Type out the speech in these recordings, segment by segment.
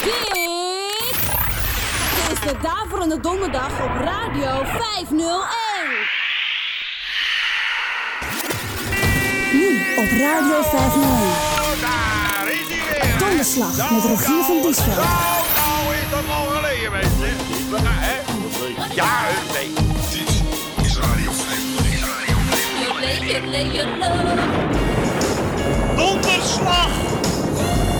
Dit is de Daverende Donderdag op Radio 501. Nu op Radio 501. Daar is hij weer. Donderslag met Rogier van Diesveld. Nou, nou is dat al geleden, mensen. Gaan, hè? Ja, nee. Dit is Radio 501. Donderslag!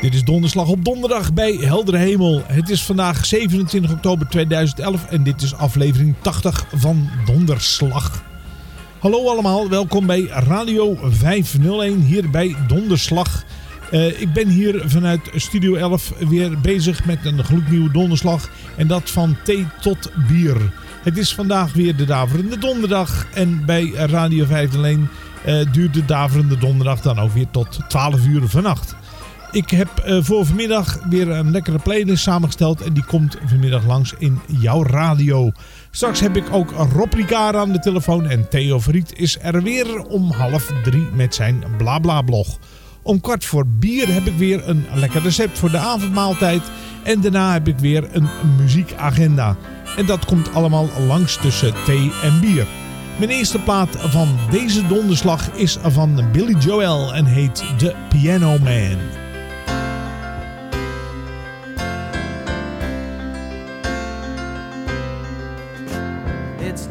Dit is Donderslag op donderdag bij Heldere Hemel. Het is vandaag 27 oktober 2011 en dit is aflevering 80 van Donderslag. Hallo allemaal, welkom bij Radio 501 hier bij Donderslag. Eh, ik ben hier vanuit Studio 11 weer bezig met een gloednieuwe donderslag en dat van thee tot bier. Het is vandaag weer de Daverende Donderdag en bij Radio 501 eh, duurt de Daverende Donderdag dan ook weer tot 12 uur vannacht. Ik heb eh, voor vanmiddag weer een lekkere playlist samengesteld en die komt vanmiddag langs in jouw radio. Straks heb ik ook Rob Ricard aan de telefoon en Theo Verriet is er weer om half drie met zijn blabla blog. Om kwart voor bier heb ik weer een lekker recept voor de avondmaaltijd en daarna heb ik weer een muziekagenda. En dat komt allemaal langs tussen thee en bier. Mijn eerste plaat van deze donderslag is van Billy Joel en heet The Piano Man.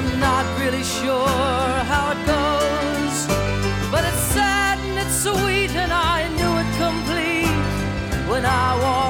I'm not really sure how it goes, but it's sad and it's sweet, and I knew it complete when I wore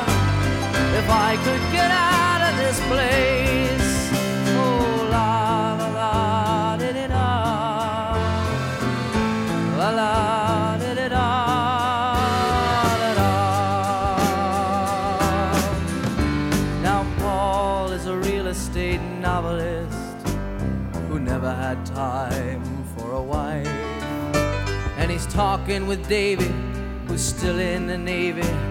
I could get out of this place. Oh, la la la, did it all. La la, did it all, it all. Now, Paul is a real estate novelist who never had time for a wife. And he's talking with Davy, who's still in the Navy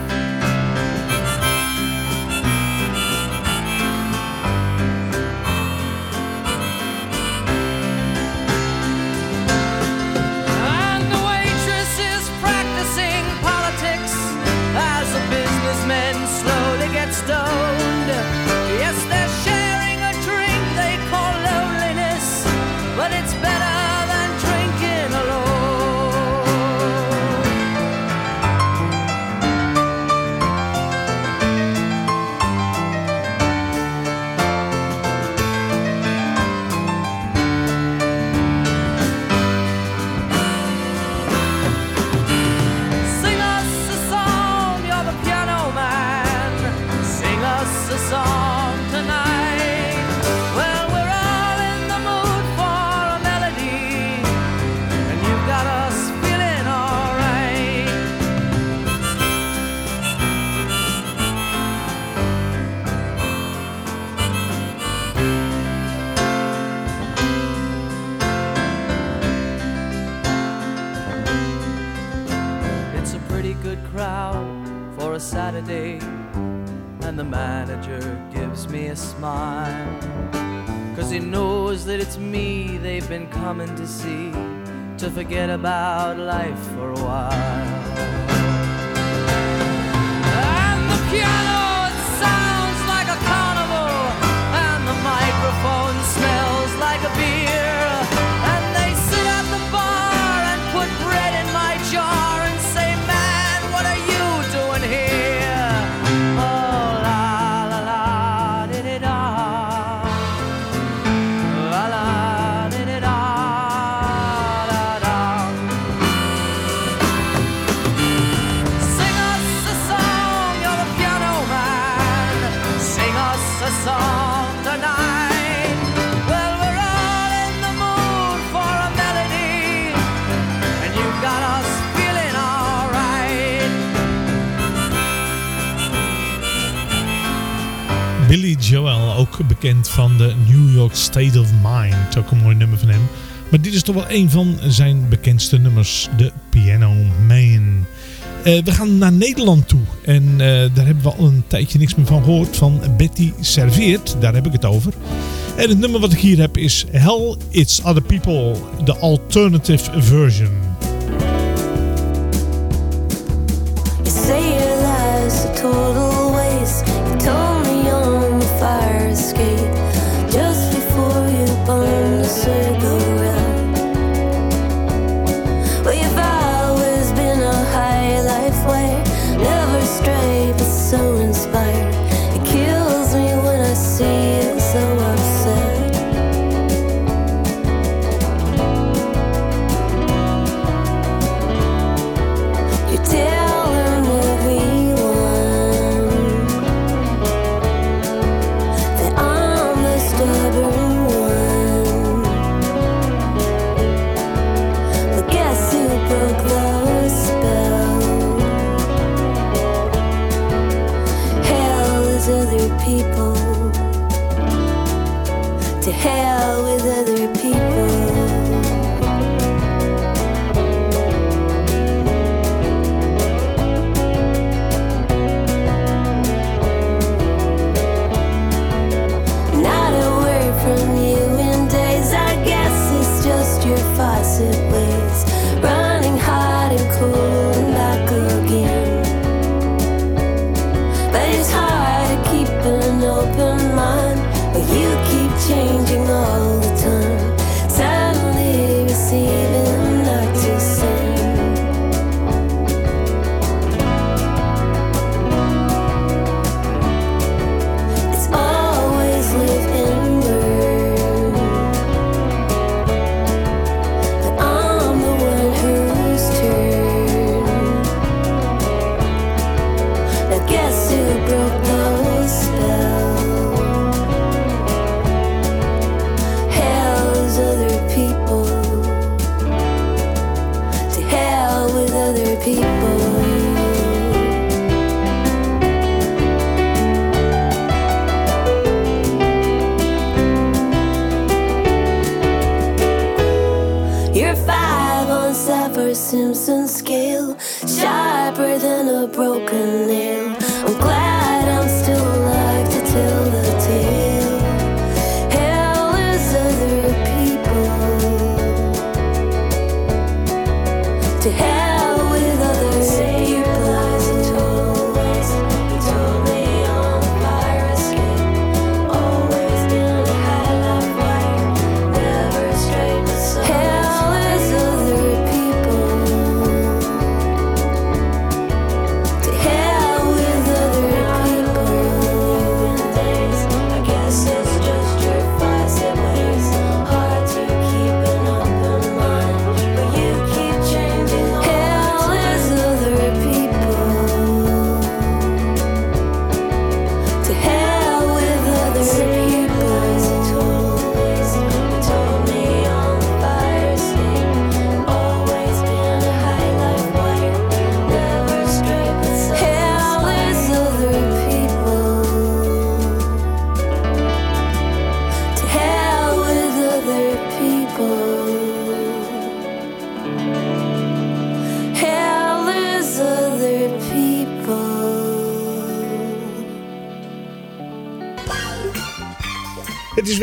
a smile. Cause he knows that it's me they've been coming to see, to forget about life for a while. And the piano, it sounds like a carnival, and the microphone smells like a ook bekend van de New York State of Mind. Ook een mooi nummer van hem. Maar dit is toch wel een van zijn bekendste nummers, de Piano Man. Eh, we gaan naar Nederland toe. En eh, daar hebben we al een tijdje niks meer van gehoord. Van Betty Serveert, daar heb ik het over. En het nummer wat ik hier heb is Hell It's Other People, de alternative version.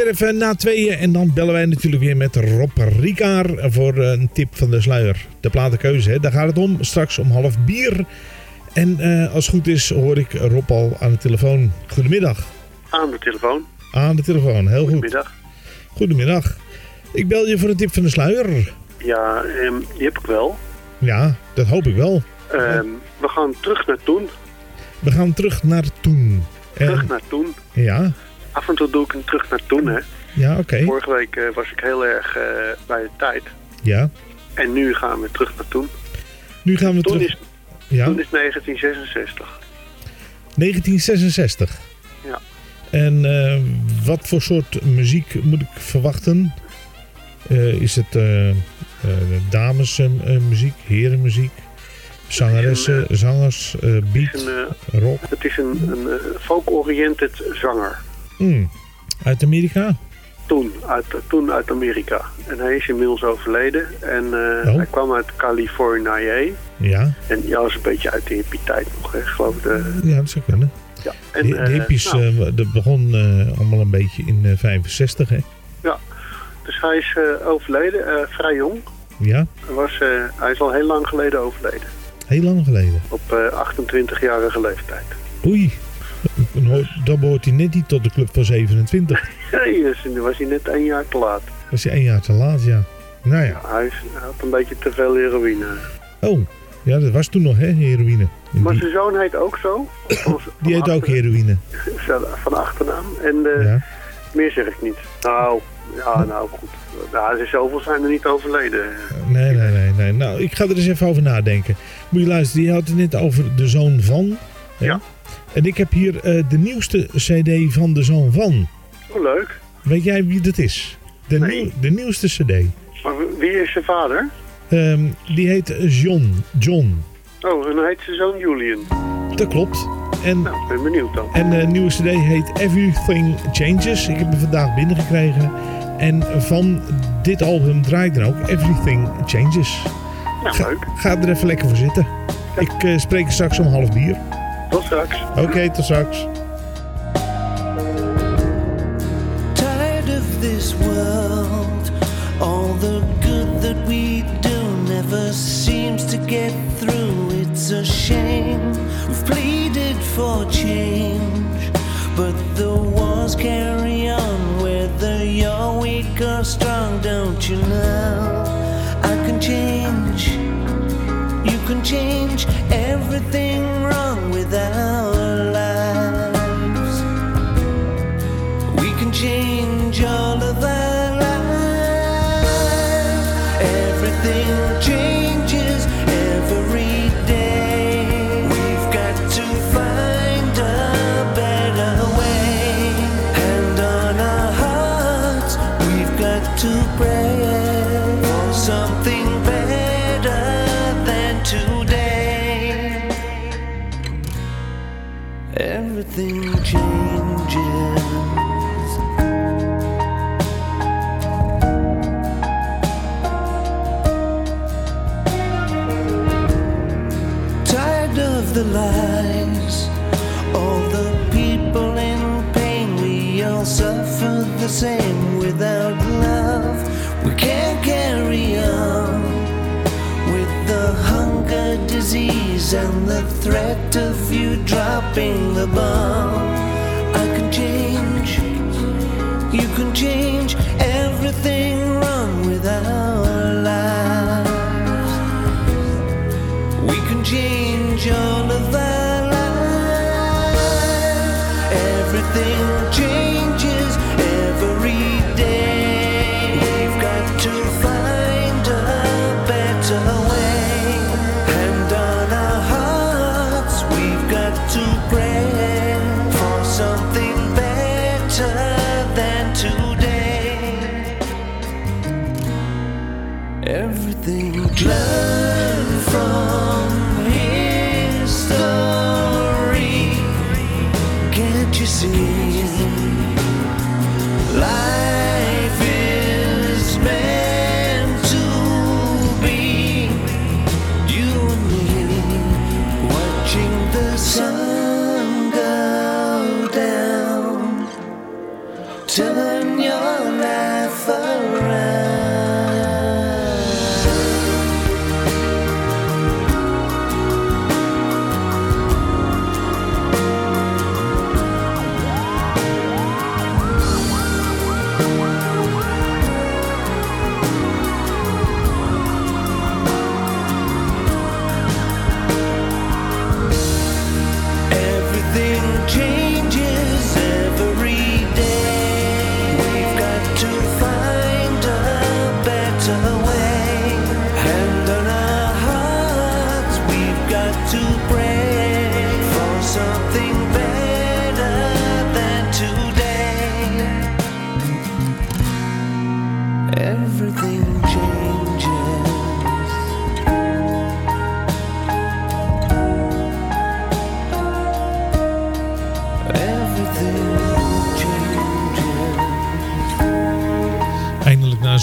Even na tweeën en dan bellen wij natuurlijk weer met Rob Rikaar voor een tip van de sluier. De platenkeuze, hè? daar gaat het om. Straks om half bier. En eh, als het goed is hoor ik Rob al aan de telefoon. Goedemiddag. Aan de telefoon. Aan de telefoon, heel goed. Goedemiddag. Goedemiddag. Ik bel je voor een tip van de sluier. Ja, ehm, die heb ik wel. Ja, dat hoop ik wel. Ehm, we gaan terug naar toen. We gaan terug naar toen. Terug En- naar toen. ja, Af en toe doe ik een terug naar toen, hè. ja oké. Vorige week eh, was ik heel erg eh, bij de tijd. Ja. En nu gaan we terug naar toen. Nu gaan we Toen terug. is, Ja, toen is 1966. 1966. Ja. En eh, wat voor soort muziek moet ik verwachten? Is het damesmuziek, herenmuziek, zangeressen, zangers, beat, een, rock? het is een, een folk-oriented zanger. Hmm. Uit Amerika? Toen uit, toen uit Amerika. En hij is inmiddels overleden. En eh, Oh. hij kwam uit Californië. Ja, En ja, was een beetje uit de hippie tijd nog, hè. Ik geloof de... ja dat zou kunnen. Ja. En, De, de eh, hippies, nou, eh, dat begon allemaal een beetje in eh, 65, hè? Ja, dus hij is overleden, vrij jong. Ja, Hij, was, hij is al heel lang geleden overleden. heel lang geleden. Op eh 28-jarige leeftijd. Oei, dan hoort- dan behoort hij net niet tot de club van 27. Nee, dus toen was hij net één jaar te laat. Was hij één jaar te laat, ja. Nou ja. Hij, had een beetje te veel heroïne. Oh, ja, dat was toen nog, hè, heroïne. En Maar die, zijn zoon heet ook zo. Van, die heet ook heroïne. Van achternaam. En eh, Ja. meer zeg ik niet. Nou, ja, nou goed. Nou, er is zoveel zijn er niet overleden. Nee, nee, nee, nee. Nou, ik ga er eens even over nadenken. Moet je luisteren, je had het net over de zoon van. hè? Ja. En ik heb hier eh, de nieuwste cd van de zoon van. Oh, leuk. Weet jij wie dat is? De, Nee. nieuw- de nieuwste cd. Maar wie is zijn vader? Ehm, die heet John. John. Oh, en dan heet zijn zoon Julian. Dat klopt. En, Nou, ik ben benieuwd dan. en de nieuwe cd heet Everything Changes. Ik heb hem vandaag binnengekregen. En van dit album draai ik dan ook Everything Changes. Nou, leuk. ga er even lekker voor zitten. Ik eh, spreek straks om half bier. Tot straks. Oké, tot straks. tired of this world. All the good that we do never seems to get through. It's a shame. We've pleaded for change, but the wars carry on. Whether you're weak or strong, don't you know? I can change. Can change everything wrong with our lives. We can change all of our disease and the threat of you dropping the bomb. I can change, you can change everything wrong with our lives. We can change all of our lives. Everything changes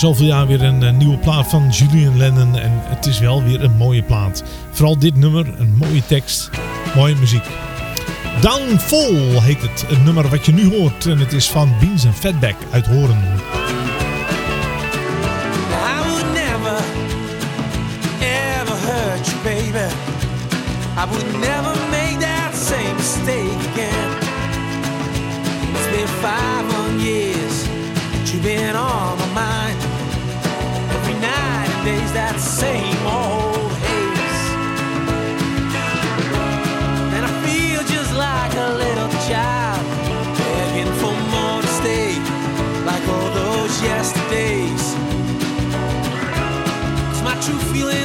zoveel jaar weer een eh, nieuwe plaat van Julian Lennon. En het is wel weer een mooie plaat. Vooral dit nummer, een mooie tekst, mooie muziek. Downfall heet het, het nummer wat je nu hoort. En het is van Beans and Fatback uit Horen. I would never, ever hurt you, baby. I would never make that same mistake again. It's been 500 years, that you've been on my mind. days, that same old haze. And I feel just like a little child, begging for more to stay, like all those yesterdays. It's my true feeling.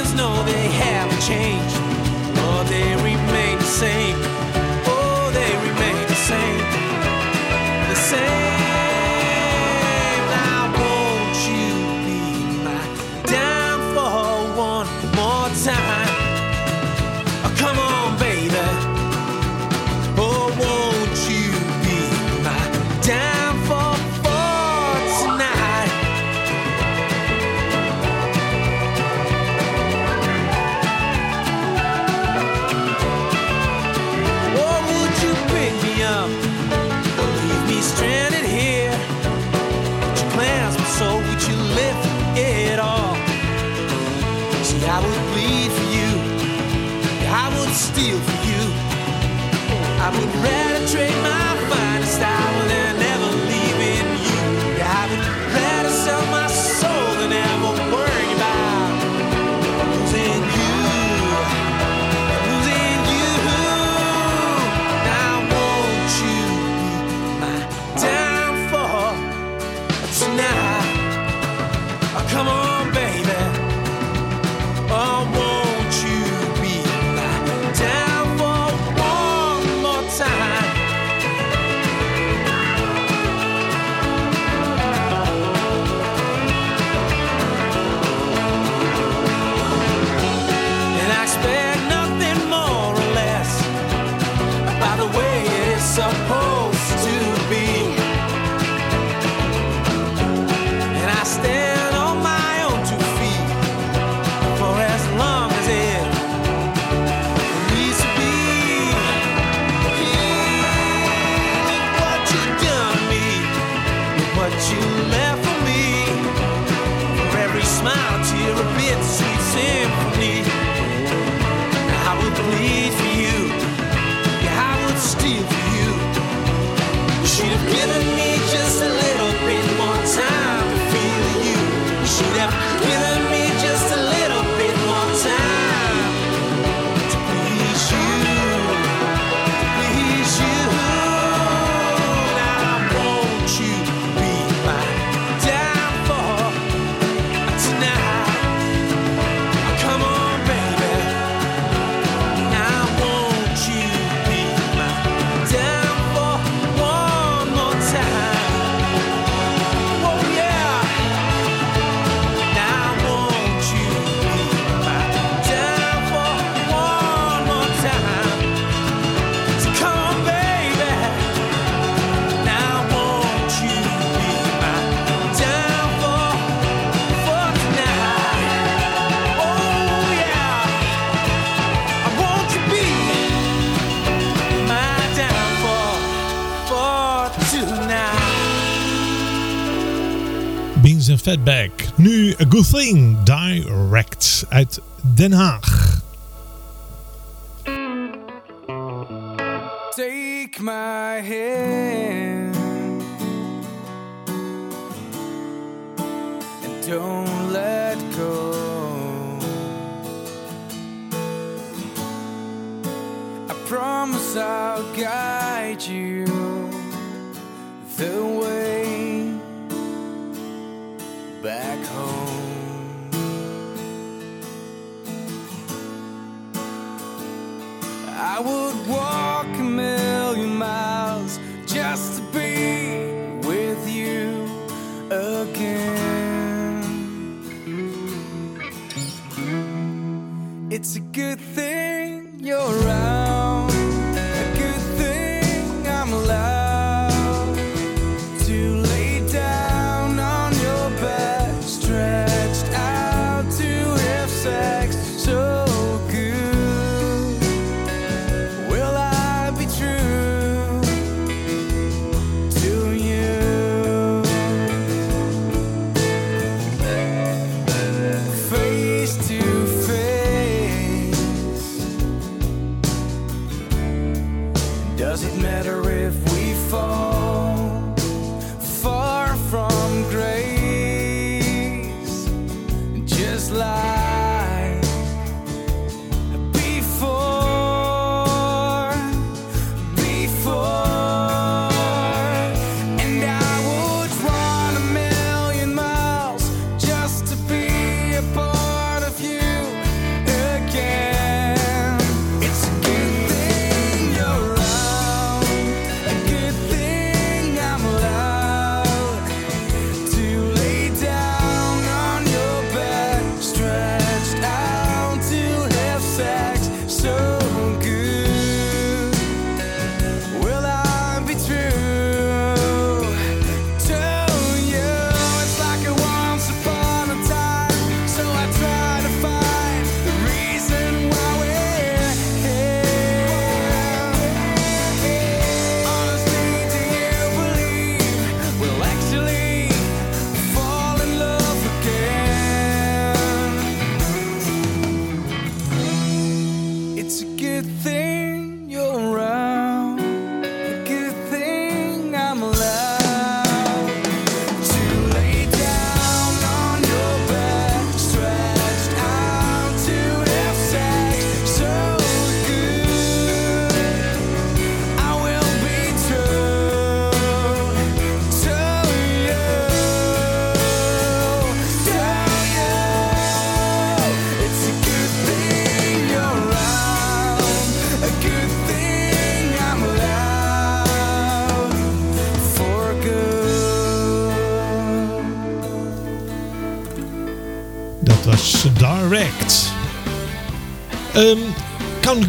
Den Haag.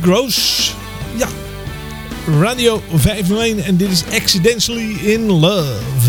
Gross. Ja. Radio 501 en dit is Accidentally in Love.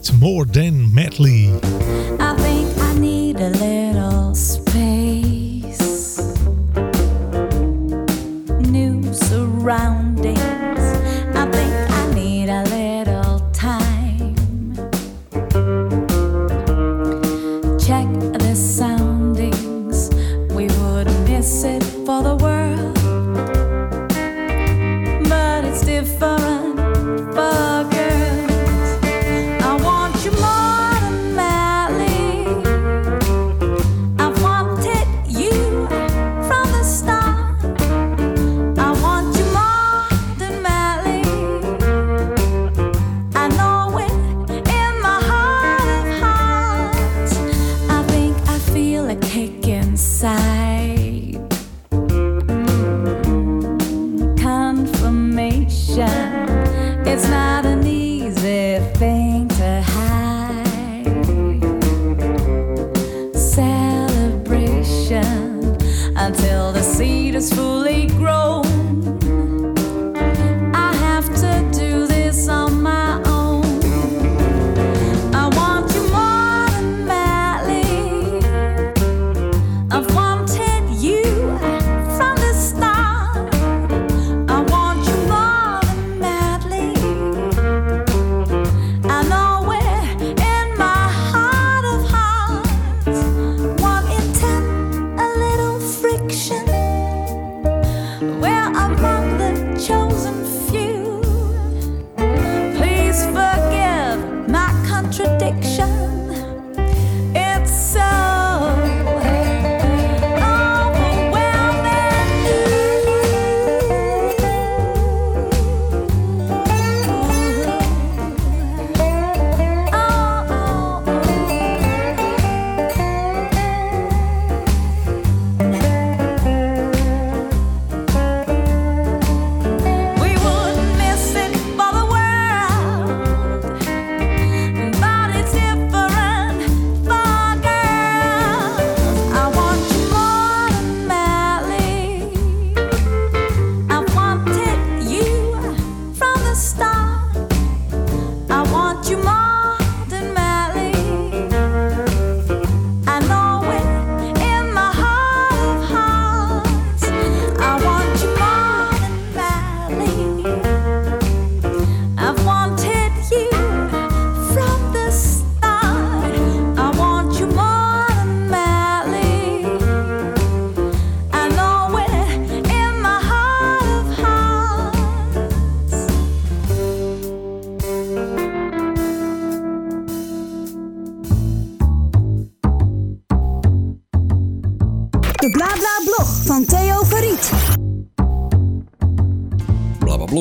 It's more Than Madly.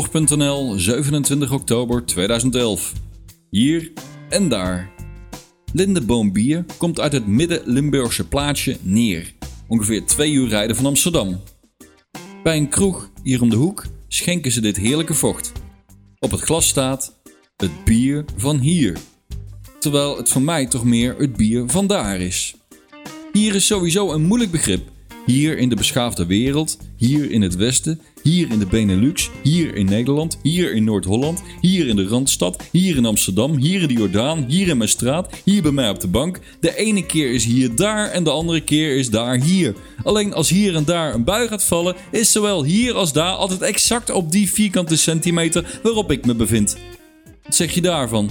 Blablabla.nl, 27 oktober 2011. Hier en daar. Lindeboom Bier komt uit het midden-Limburgse plaatsje Neer, ongeveer twee uur rijden van Amsterdam. Bij een kroeg hier om de hoek schenken ze dit heerlijke vocht. Op het glas staat het bier van hier. Terwijl het voor mij toch meer het bier van daar is. Hier is sowieso een moeilijk begrip. Hier in de beschaafde wereld, hier in het Westen, hier in de Benelux, hier in Nederland, hier in Noord-Holland, hier in de Randstad, hier in Amsterdam, hier in de Jordaan, hier in mijn straat, hier bij mij op de bank. De ene keer is hier daar en de andere keer is daar hier. Alleen als hier en daar een bui gaat vallen, is zowel hier als daar altijd exact op die vierkante centimeter waarop ik me bevind. Wat zeg je daarvan?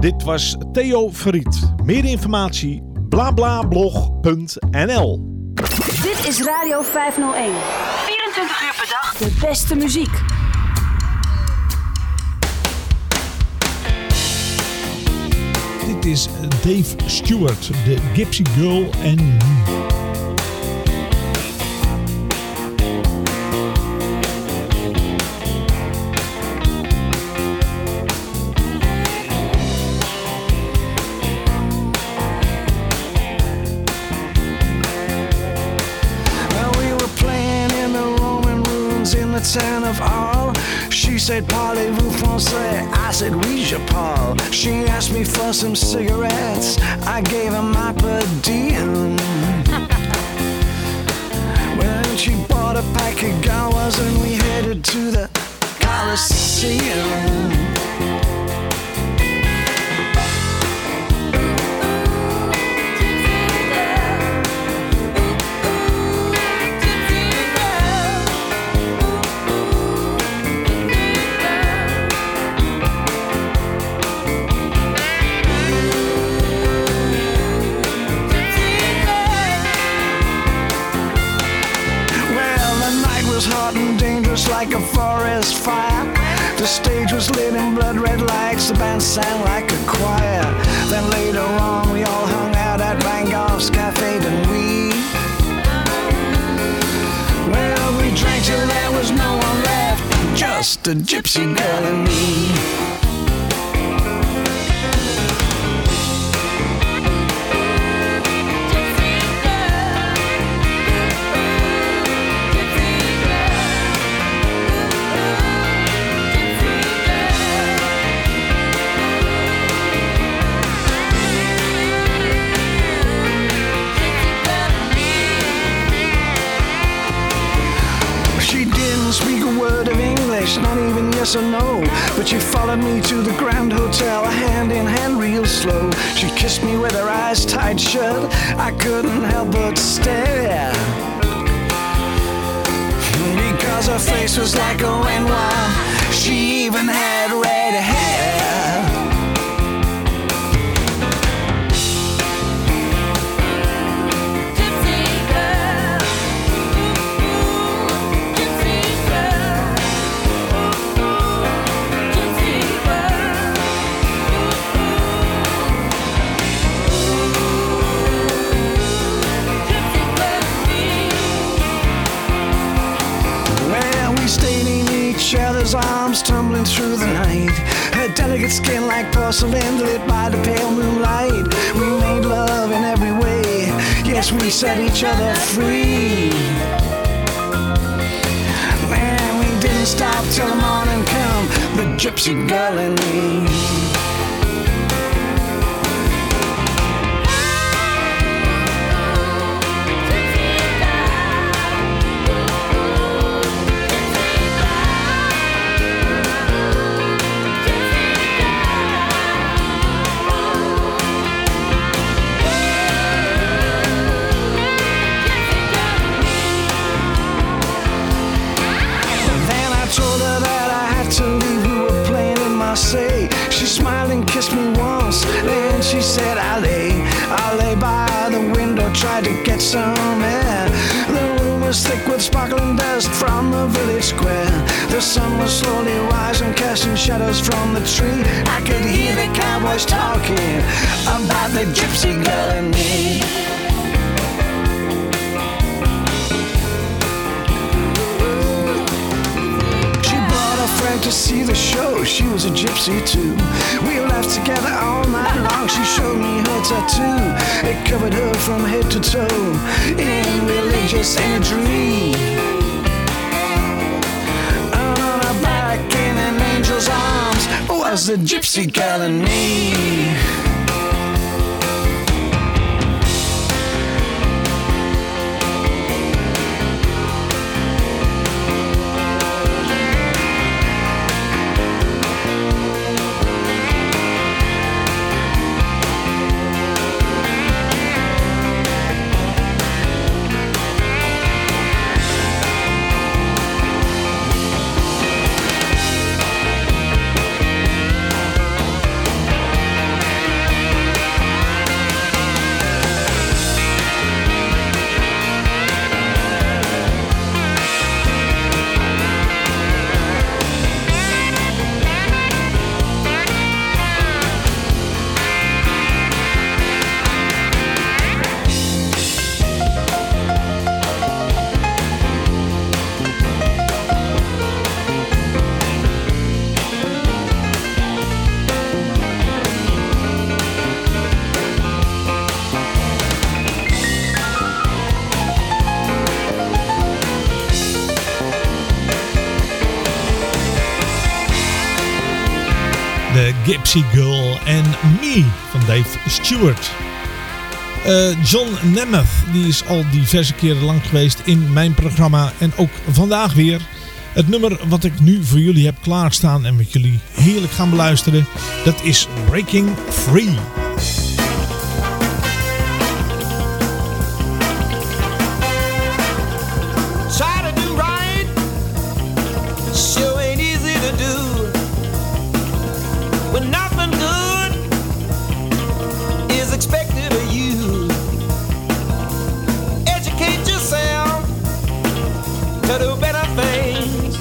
Dit was Theo Verriet. Meer informatie blablablog.nl Dit is Radio 501. 24 uur per dag de beste muziek. Dit is Dave Stewart, de Gypsy Girl en... said, Parlez-vous français? I said, Oui, je parle. She asked me for some cigarettes. I gave her my per diem. well, then she bought a pack of Gawas and we headed to the Coliseum. Like a forest fire. The stage was lit in blood red lights, the band sang like a choir. Then later on, we all hung out at Van Gogh's Cafe de Nuit. Well, we drank till there was no one left, just a gypsy girl and me. Yes or no. But she followed me to the Grand Hotel, hand in hand, real slow. She kissed me with her eyes tight shut. I couldn't help but stare. Because her face was like a Renoir. She even had red set each other free. Man, we didn't stop till the morning come. The gypsy girl and me. From the village square. The sun was slowly rising, casting shadows from the tree. I could hear the cowboys talking about the gypsy girl and me. She brought a friend to see the show. She was a gypsy too. We laughed together all night long. She showed me her tattoo. It covered her from head to toe. in religious, ain't arms was the gypsy girl and me. Stewart. Eh, John Nemeth, die is al diverse keren lang geweest in mijn programma. En ook vandaag weer. Het nummer wat ik nu voor jullie heb klaarstaan en wat jullie heerlijk gaan beluisteren. Dat is Breaking Free. to do better things.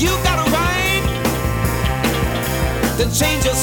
You got a right to change your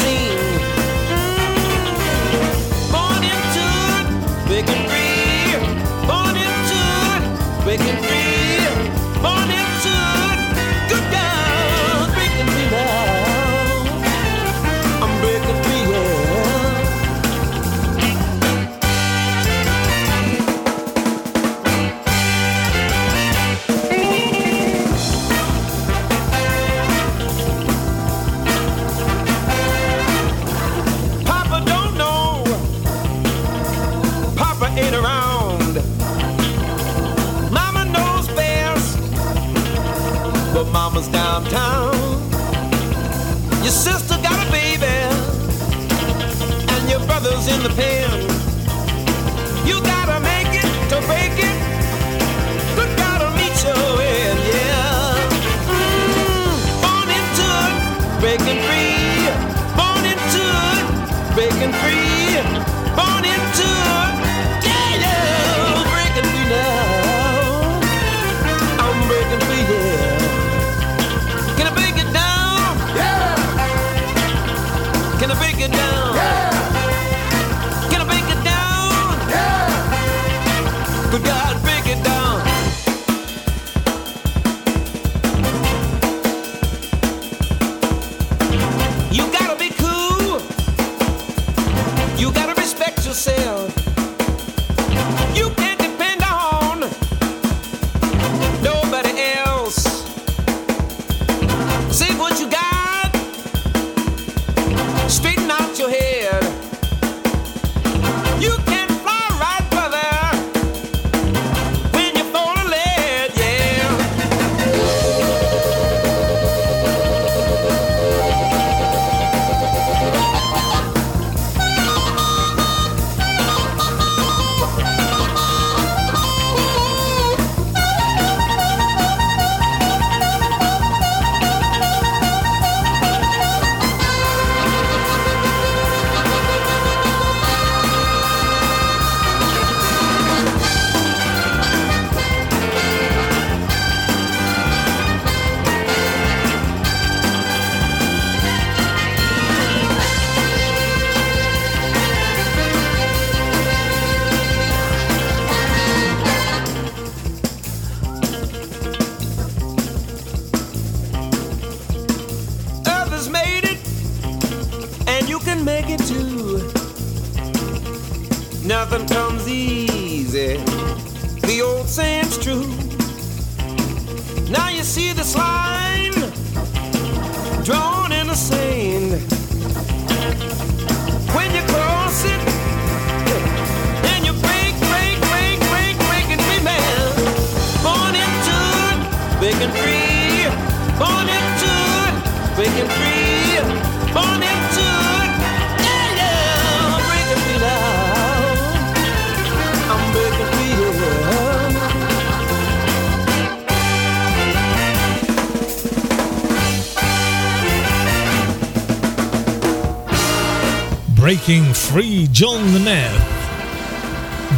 John de Nair.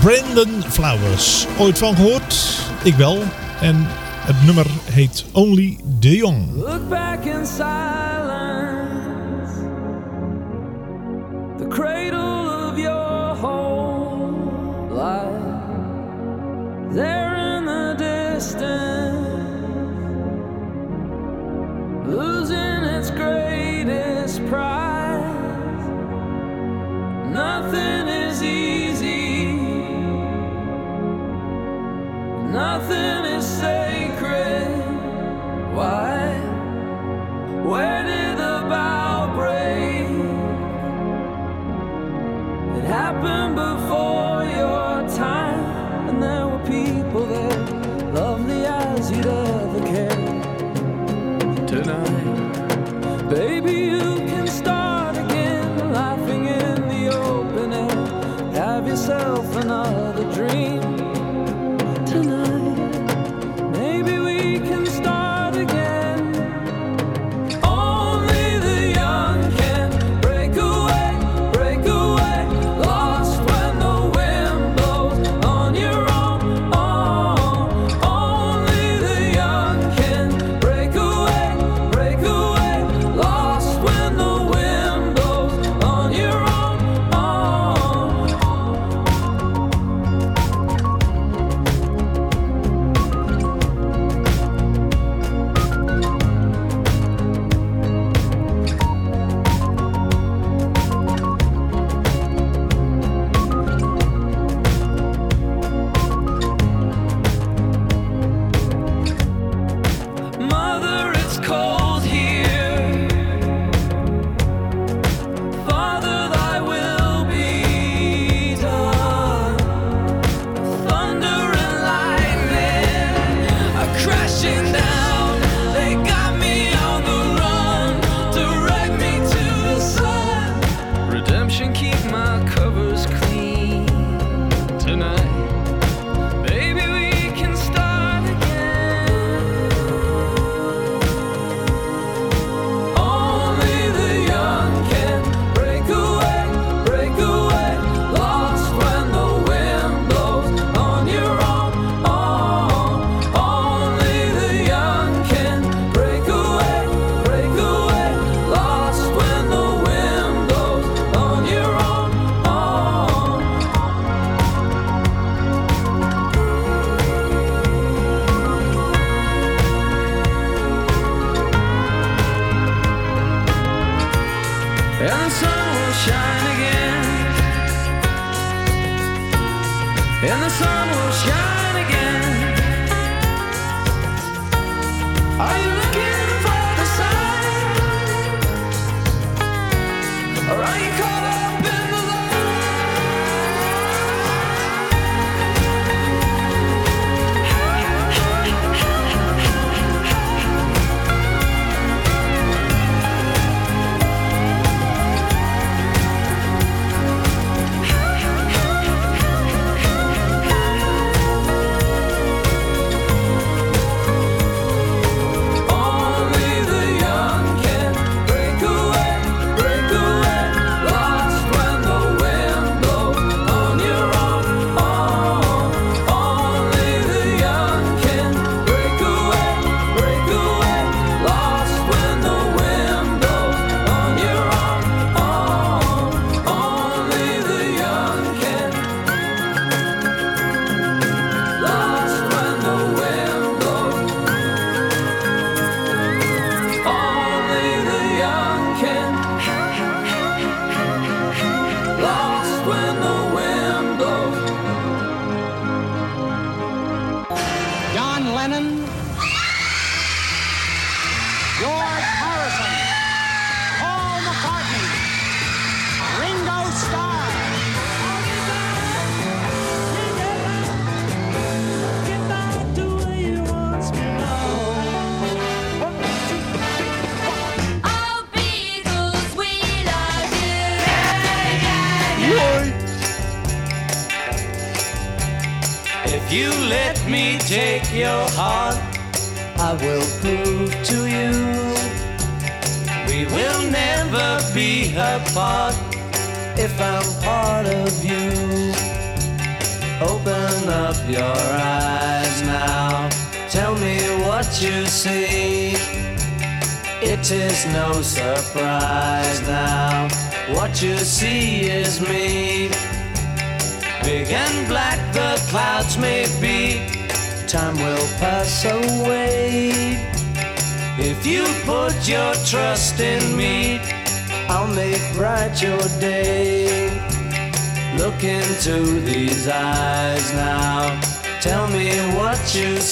Brandon Flowers. Ooit van gehoord? Ik wel. En het nummer heet Only the Young. Look back inside.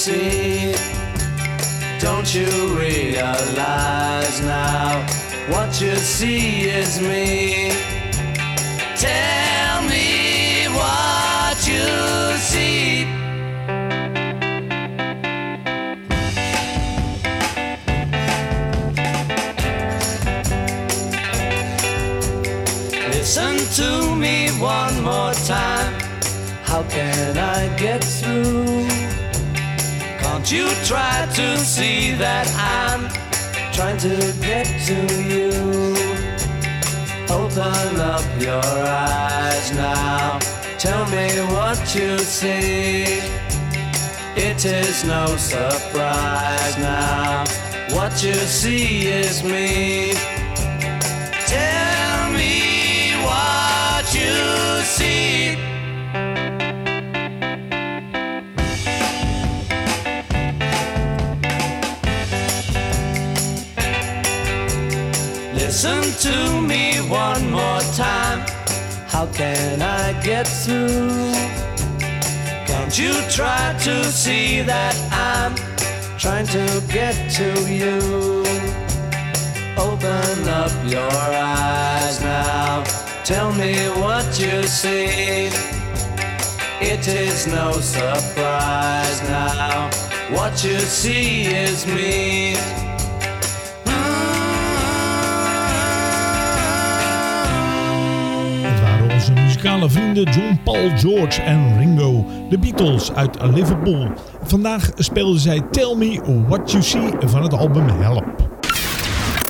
See. Don't you realize now, what you see is me? You try to see that I'm trying to get to you? Open up your eyes now. Tell me what you see. It is no surprise now. What you see is me. To me one more time. How can I get through? Can't you try to see that I'm trying to get to you? Open up your eyes now. Tell me what you see. It is no surprise now. What you see is me. Muzikale vrienden John Paul, George en Ringo, de Beatles uit Liverpool. Vandaag speelden zij Tell Me What You See van het album Help.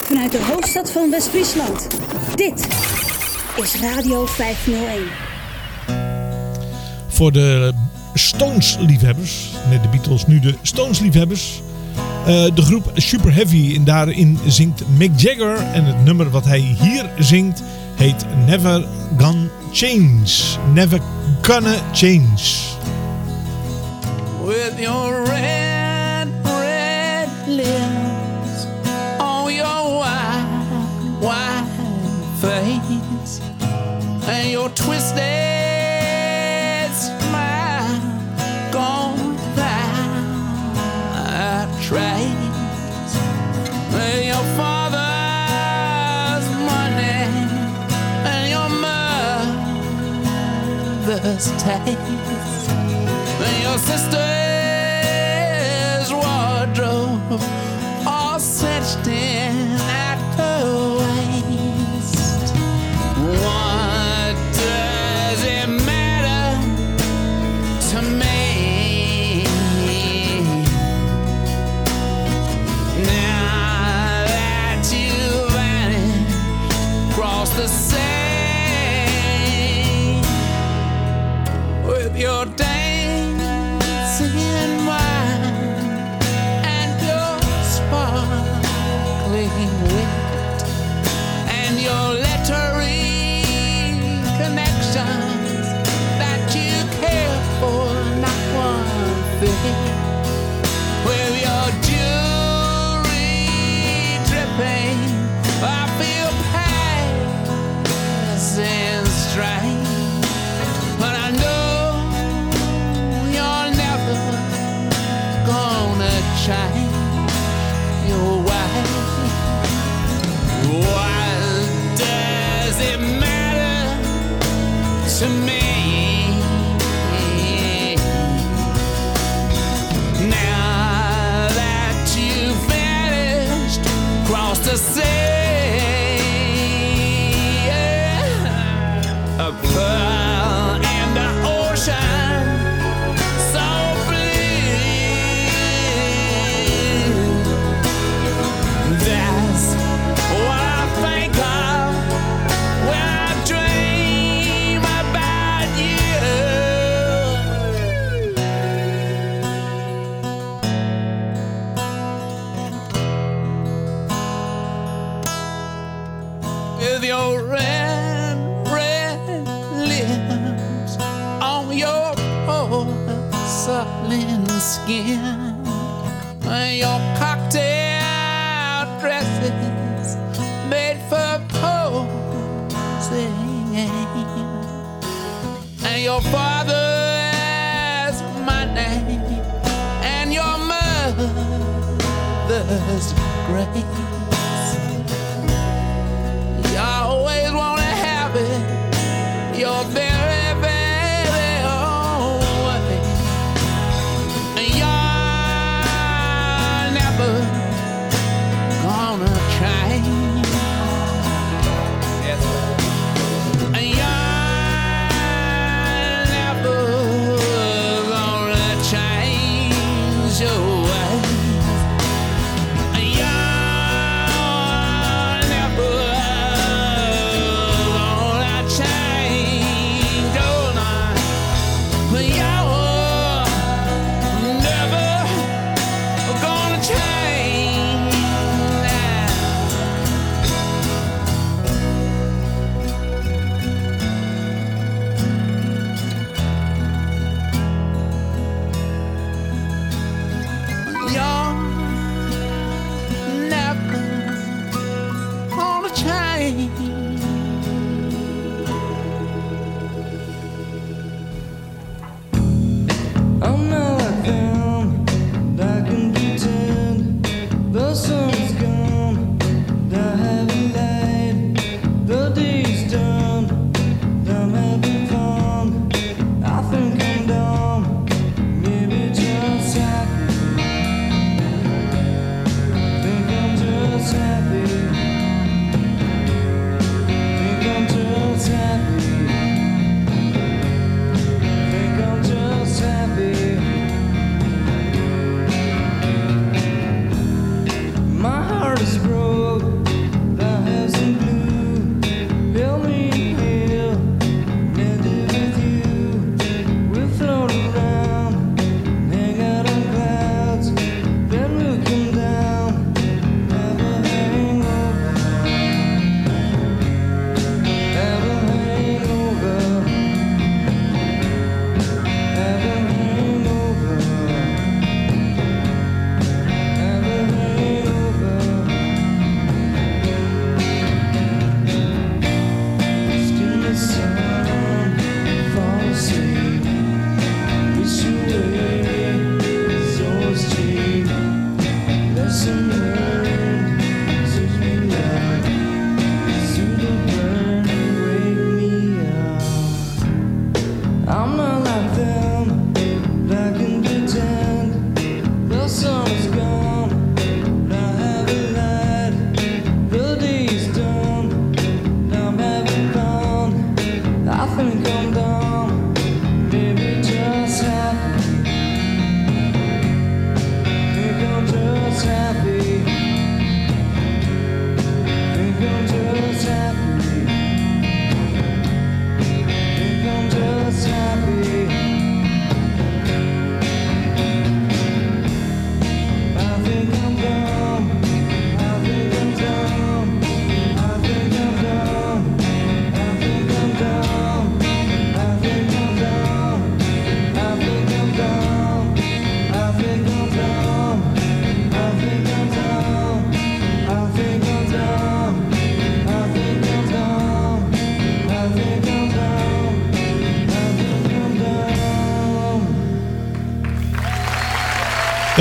Vanuit de hoofdstad van West-Friesland. Dit is Radio 501. Voor de Stones-liefhebbers, net de Beatles, nu de Stones-liefhebbers. Eh, de groep Super Heavy en daarin zingt Mick Jagger. En het nummer wat hij hier zingt heet Never Gonna Change. Never Gonna Change. with your its taste than your sister's wardrobe. skin, your cocktail dresses made for posing, and your father's name, and your mother's grave.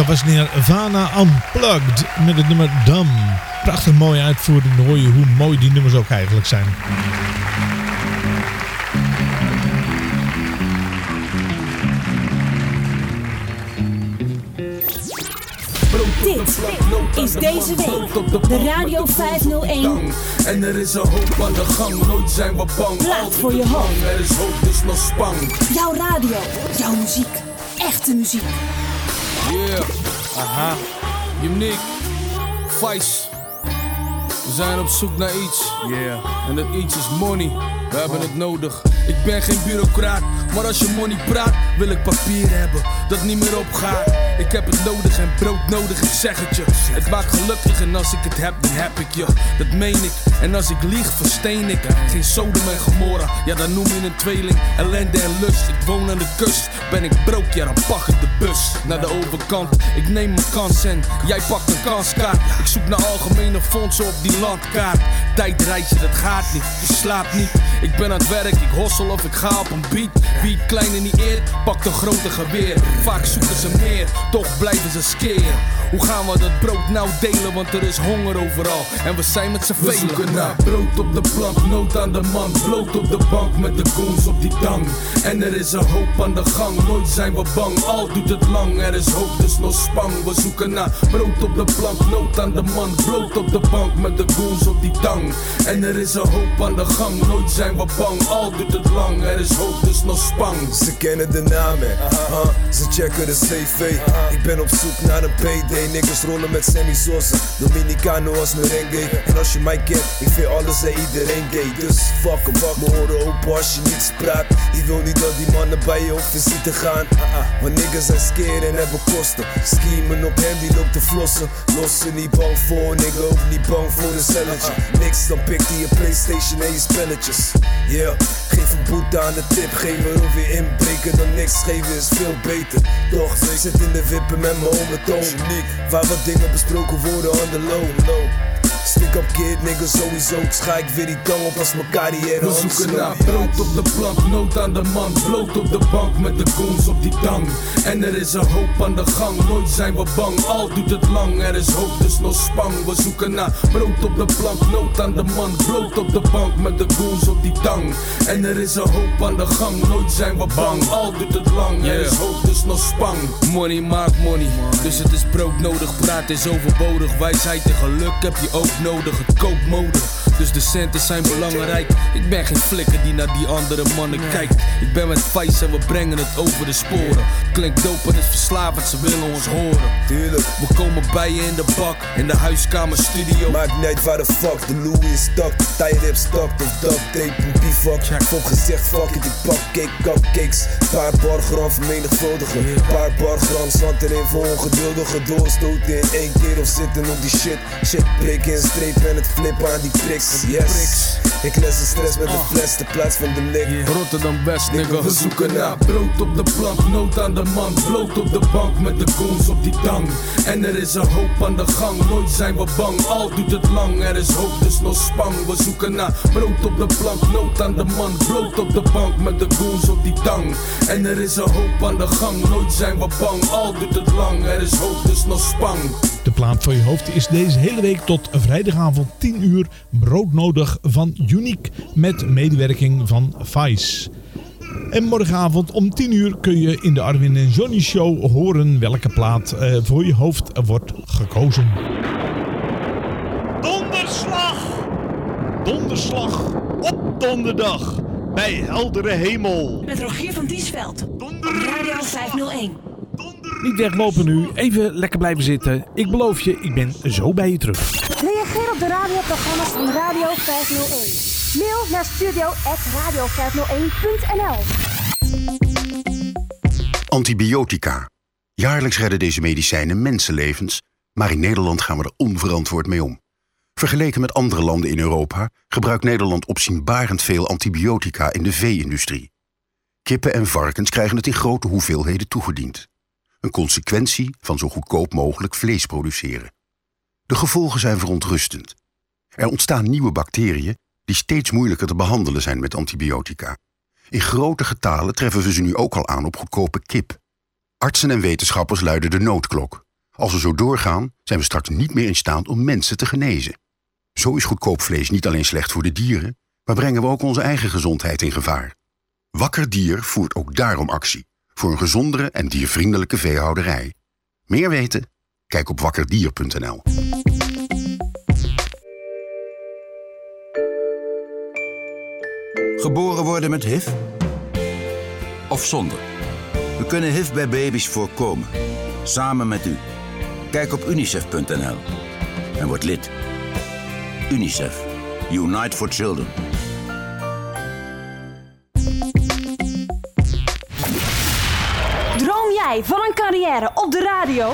Dat was Nirvana Unplugged met het nummer Dam. Prachtig mooie uitvoering. Dan hoor je hoe mooi die nummers ook eigenlijk zijn. Dit is deze week de Radio 501. En er is een hoop aan de gang, nooit zijn we bang. Plaat voor je hoofd. Er is hoop, dus nog spang. Jouw radio, jouw muziek, echte muziek. Aha. Uniek. Vice. We zijn op zoek naar iets. Yeah. En dat iets is money. We hebben het nodig. Ik ben geen bureaucraat, maar als je money praat, wil ik papier hebben dat niet meer opgaat. Ik heb het nodig en brood nodig, ik zeg het je. Het maakt gelukkig en als ik het heb, dan heb ik je. Dat meen ik. En als ik lieg, versteen ik. Geen Sodom en Gomorra, ja dan noem je een tweeling. Ellende en lust, ik woon aan de kust. Ben ik broke, ja dan pak ik de bus. Naar de overkant, ik neem mijn kans en jij pakt een kanskaart. Ik zoek naar algemene fondsen op die landkaart. Tijdreizen, dat gaat niet, je slaapt niet. Ik ben aan het werk, ik hossel of ik ga op een beat. Wie kleine niet eert, pakt een grote geweer. Vaak zoeken ze meer, toch blijven ze skeren. Hoe gaan we dat brood nou delen, want er is honger overal. En we zijn met z'n We velen. zoeken naar brood op de plank, nood aan de man. Bloot op de bank met de goons op die tang. En er is een hoop aan de gang, nooit zijn we bang. Al doet het lang, er is hoop, dus nog spang. We zoeken naar brood op de plank, nood aan de man. Bloot op de bank met de goons op die tang. En er is een hoop aan de gang, nooit zijn we bang. Al doet het lang, er is hoop, dus nog spang. Ze kennen de namen, huh? ze checken de CV. Ik ben op zoek naar een PD. Niggas rollen met Sammy Sosa, Dominicano als merengue. En als je mij kent, ik vind alles en iedereen gay. Dus fuck em, me horen open als je niets praat. Ik wil niet dat die mannen bij je op visite gaan. Want niggas zijn scared en hebben kosten. Schiemen op hem, die loopt te flossen. Lossen niet bang voor, nigga ook niet bang voor een celletje. Niks, dan pikt hij je Playstation en je spelletjes. Yeah, geef een boete aan de tip, geven of weer inbreken dan niks geven is veel beter. Toch, zit in de wippen met mijn home toon. Waar wat dingen besproken worden on the low. Stick up kid, nigga sowieso. Scha ik weer die tong op als mijn carrière We zoeken naar brood op de plank, nood aan de man. Bloot op de bank met de goons op die tang. En er is een hoop aan de gang, nooit zijn we bang. Al doet het lang, er is hoop, dus nog spang. We zoeken naar brood op de plank, nood aan de man. Bloot op de bank met de goons op die tang. En er is een hoop aan de gang, nooit zijn we bang. Al doet het lang, er is hoop, dus nog spang. Money maakt money, dus het is brood nodig. Praat is overbodig, wijsheid en geluk heb je ook nodig. Het koopt mode, dus de centen zijn belangrijk. Ik ben geen flikker die naar die andere mannen kijkt. Ik ben met Vice en we brengen het over de sporen. Klinkt dope en is verslavend, ze willen ons horen. Tuurlijk, we komen bij je in de bak, in de huiskamer studio. Maakt niet uit waar de fuck, de Louis is stuck, de tie rip stuck, of duct tape, een bivak. Vol gezegd, fuck it, ik pak cake, cupcakes. Paar bar gram vermenigvuldigen, paar bar gram zand erin voor ongeduldige doorstoten in één keer of zitten op die shit. Shit prikken, streep en het flippen aan die priks. Yes, ik les de stress met een fles in plaats van de lik. Rotterdam West, nigga. We zoeken naar brood op de plank, nood aan de man. Bloot op de bank met de goons op die tang. En er is een hoop aan de gang, nooit zijn we bang. Al doet het lang, er is hoop, dus nog spang. We zoeken naar brood op de plank, nood aan de man. Bloot op de bank met de goons op die tang. En er is een hoop aan de gang, nooit zijn we bang. Al doet het lang, er is hoop, dus nog spang. De plaat voor je hoofd is deze hele week tot vrijdagavond 10 uur broodnodig van Unique met medewerking van Vice. En morgenavond om 10 uur kun je in de Arwin en Johnny Show horen welke plaat eh, voor je hoofd wordt gekozen. Donderslag! Donderslag op donderdag bij heldere hemel. Met Rogier van Diesveld. Op Radio 501. Niet weglopen nu, even lekker blijven zitten. Ik beloof je, ik ben zo bij je terug. Reageer op de radioprogramma's van Radio 501. Mail naar studio.radio501.nl Antibiotica. Jaarlijks redden deze medicijnen mensenlevens, maar in Nederland gaan we er onverantwoord mee om. Vergeleken met andere landen in Europa gebruikt Nederland opzienbarend veel antibiotica in de vee-industrie. Kippen en varkens krijgen het in grote hoeveelheden toegediend. Een consequentie van zo goedkoop mogelijk vlees produceren. De gevolgen zijn verontrustend. Er ontstaan nieuwe bacteriën die steeds moeilijker te behandelen zijn met antibiotica. In grote getalen treffen we ze nu ook al aan op goedkope kip. Artsen en wetenschappers luiden de noodklok. Als we zo doorgaan, zijn we straks niet meer in staat om mensen te genezen. Zo is goedkoop vlees niet alleen slecht voor de dieren, maar brengen we ook onze eigen gezondheid in gevaar. Wakker Dier voert ook daarom actie. Voor een gezondere en diervriendelijke veehouderij. Meer weten? Kijk op wakkerdier.nl. Geboren worden met HIV? Of zonder? We kunnen HIV bij baby's voorkomen. Samen met u. Kijk op unicef.nl en word lid. UNICEF. Unite for Children. Droom jij van een carrière op de radio?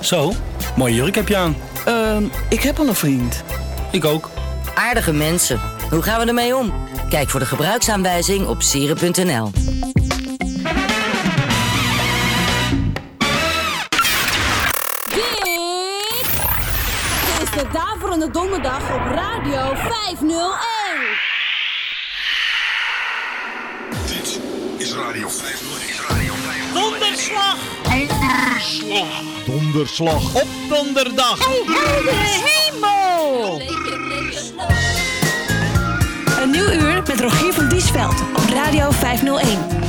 Zo, mooie jurk heb je aan. Ehm, ik heb al een vriend. Ik ook. Aardige mensen. Hoe gaan we ermee om? Kijk voor de gebruiksaanwijzing op sieren.nl. Dit is de Daverende Donderdag op Radio 501. Dit is Radio 501. Is Radio 501. Donderslag! Donderslag. Donderslag op donderdag. hemel! Een nieuw uur met Rogier van Diesveld op Radio 501.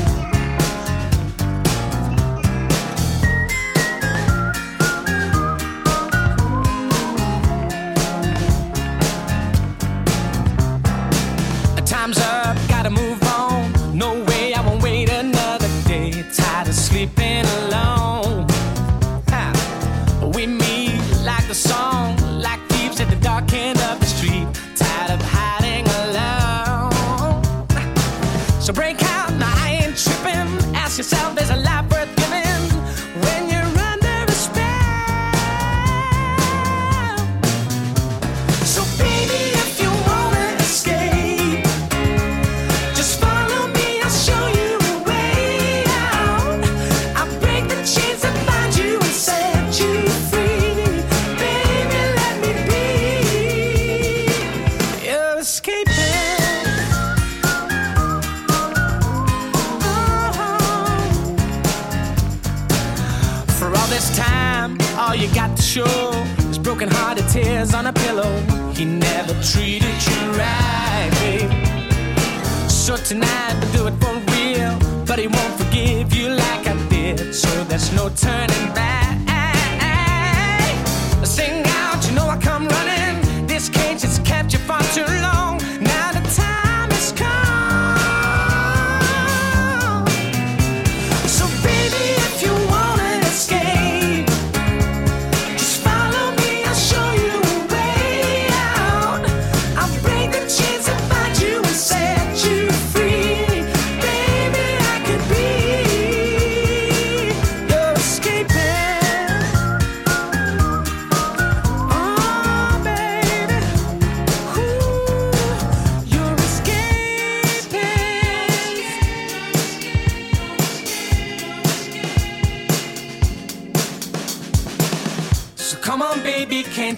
Treated you right, babe. So tonight we'll do it for real. But he won't forgive you like I did. So there's no turning back.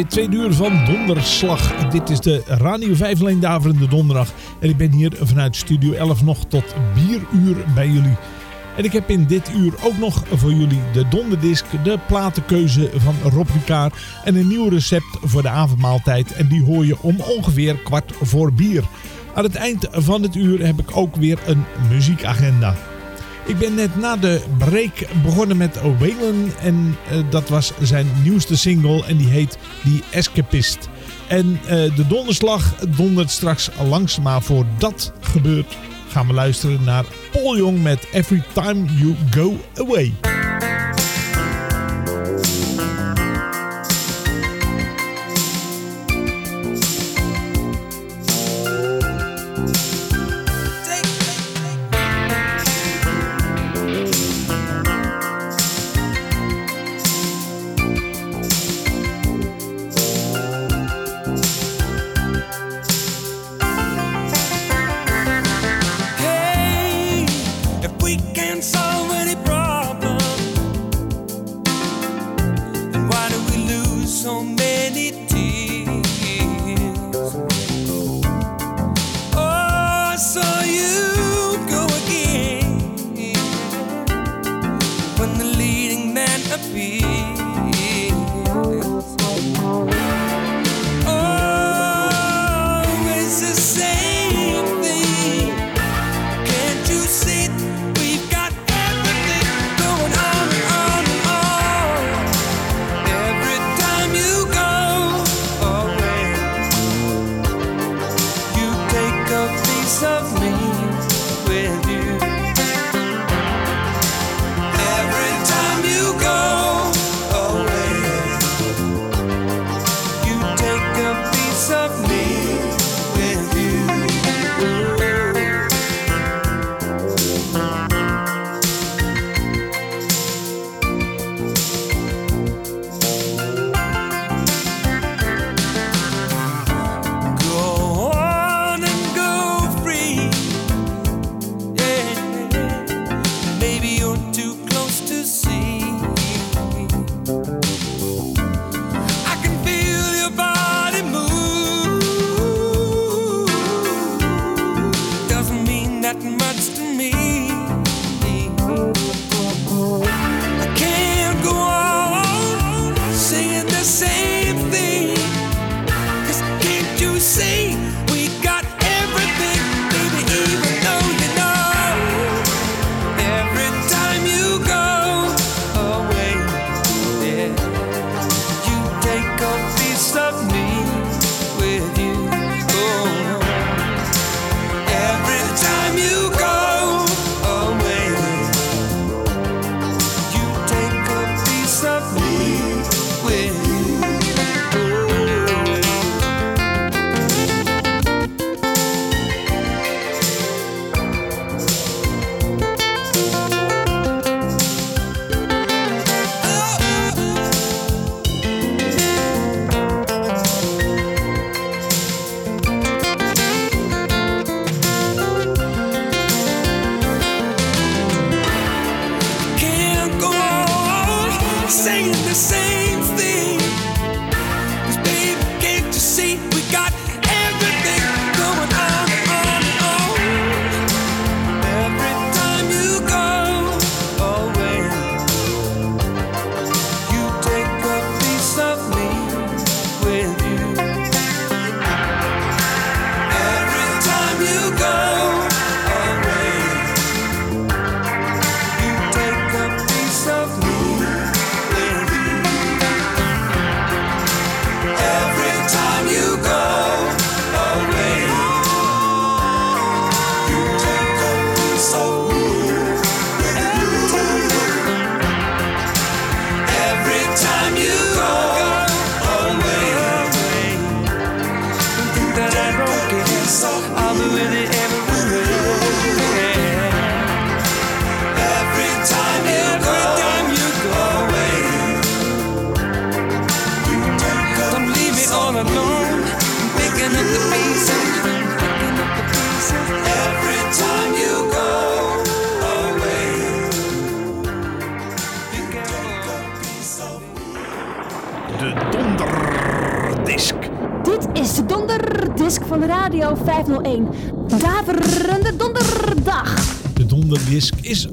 bij tweede uur van Donderslag. Dit is de Radio 5 Leen Daverende Donderdag. En ik ben hier vanuit Studio 11 nog tot bieruur bij jullie. En ik heb in dit uur ook nog voor jullie de donderdisc, de platenkeuze van Rob Ricard en een nieuw recept voor de avondmaaltijd. En die hoor je om ongeveer kwart voor bier. Aan het eind van het uur heb ik ook weer een muziekagenda. Ik ben net na de break begonnen met Waylon en eh, dat was zijn nieuwste single en die heet The Escapist. En eh, de donderslag dondert straks langs, maar voor dat gebeurt gaan we luisteren naar Paul Jong met Every Time You Go Away.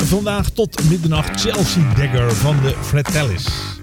vandaag tot middernacht Chelsea Dagger van de Fratellis.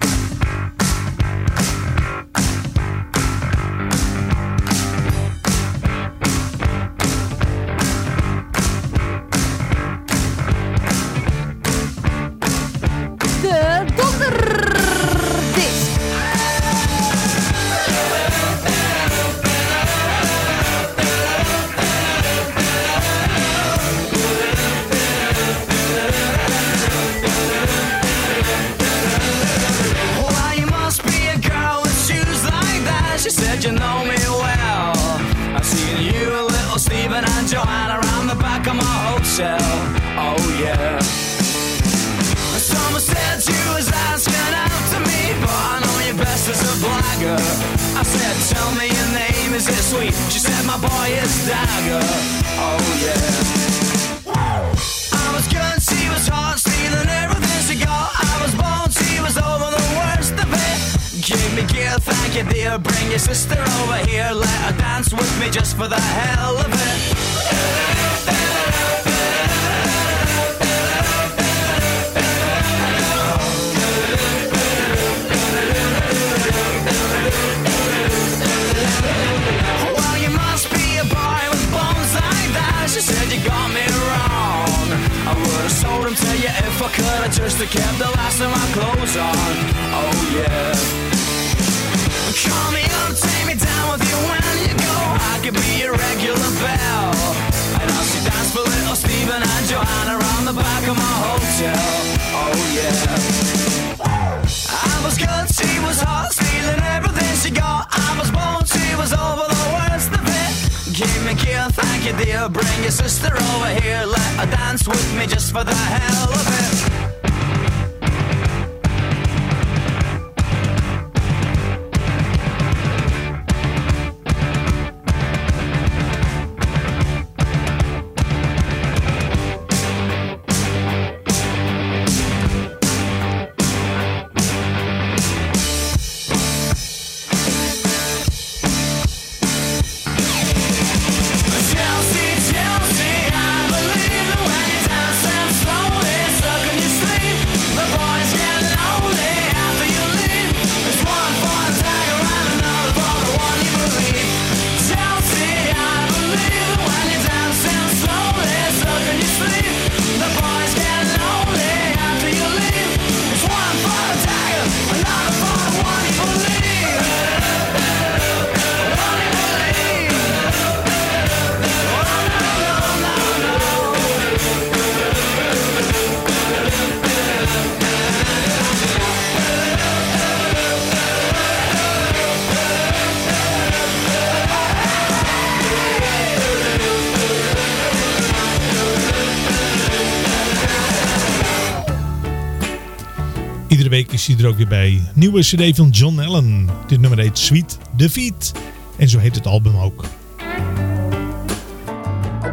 is hij er ook weer bij. Nieuwe cd van John Allen. Dit nummer heet Sweet Defeat. En zo heet het album ook.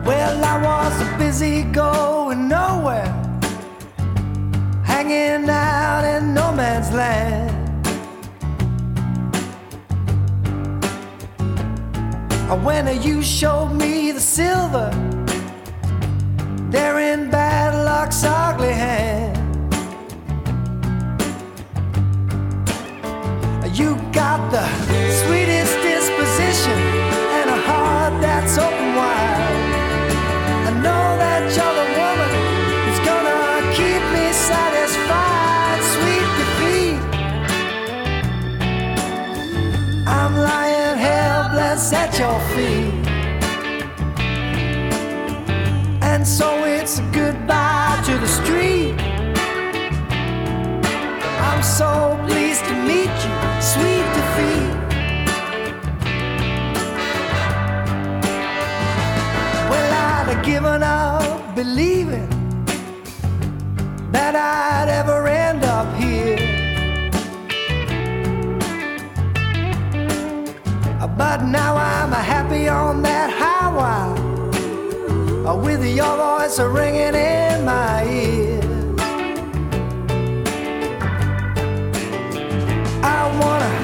Well, I was busy going nowhere Hanging out in no man's land I when you showed me the city I'm lying helpless at your feet. And so it's a goodbye to the street. I'm so pleased to meet you, sweet defeat. Well, I'd have given up believing that I'd ever end up here. But now I'm happy on that highway uh, with your voice ringing in my ear. I wanna.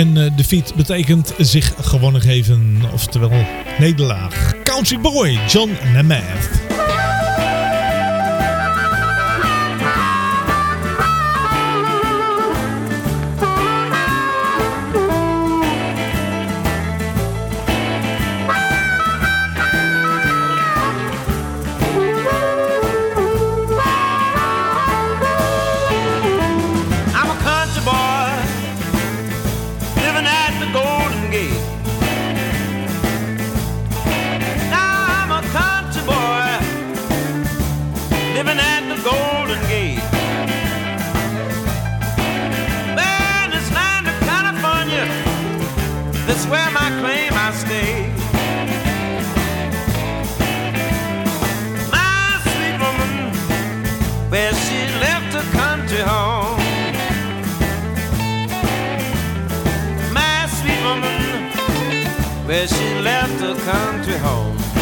En eh, uh, defeat betekent zich gewonnen geven, oftewel nederlaag. Country Boy, John Namath. left a country home.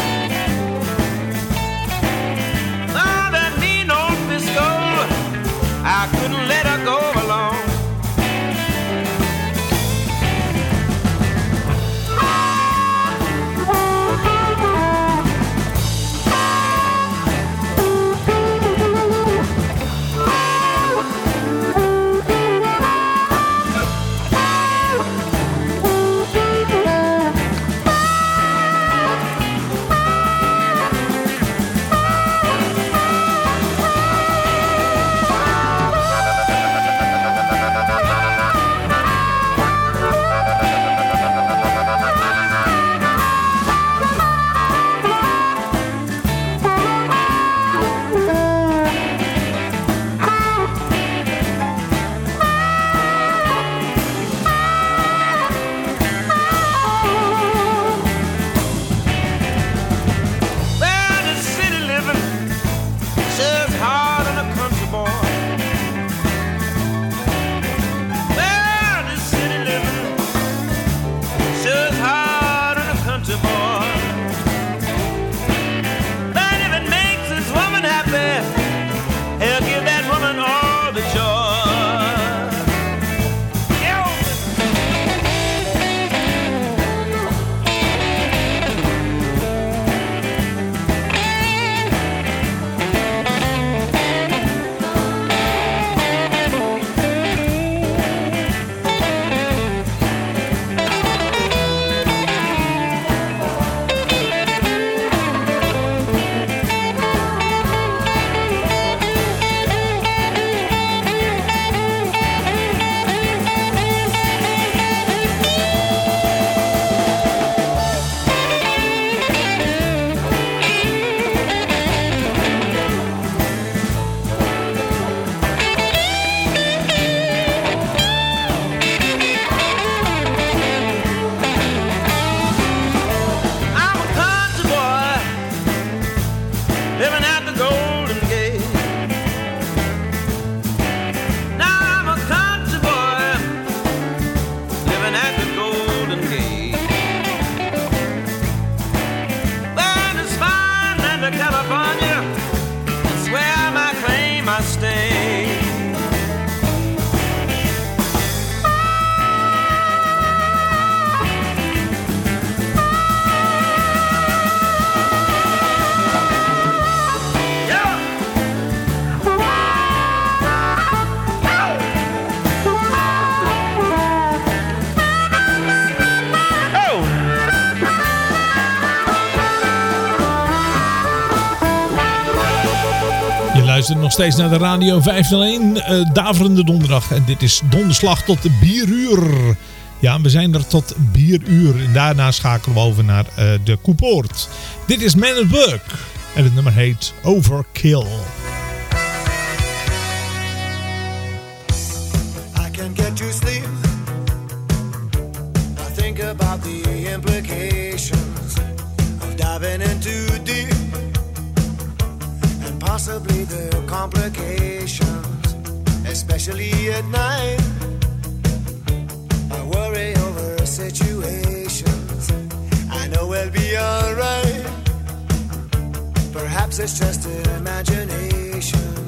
steeds naar de radio 501. Eh, daverende donderdag. En dit is donderslag tot de bieruur. Ja, we zijn er tot bieruur. En daarna schakelen we over naar eh, de koepoort. Dit is Man at Work. En het nummer heet Overkill. it's just an imagination.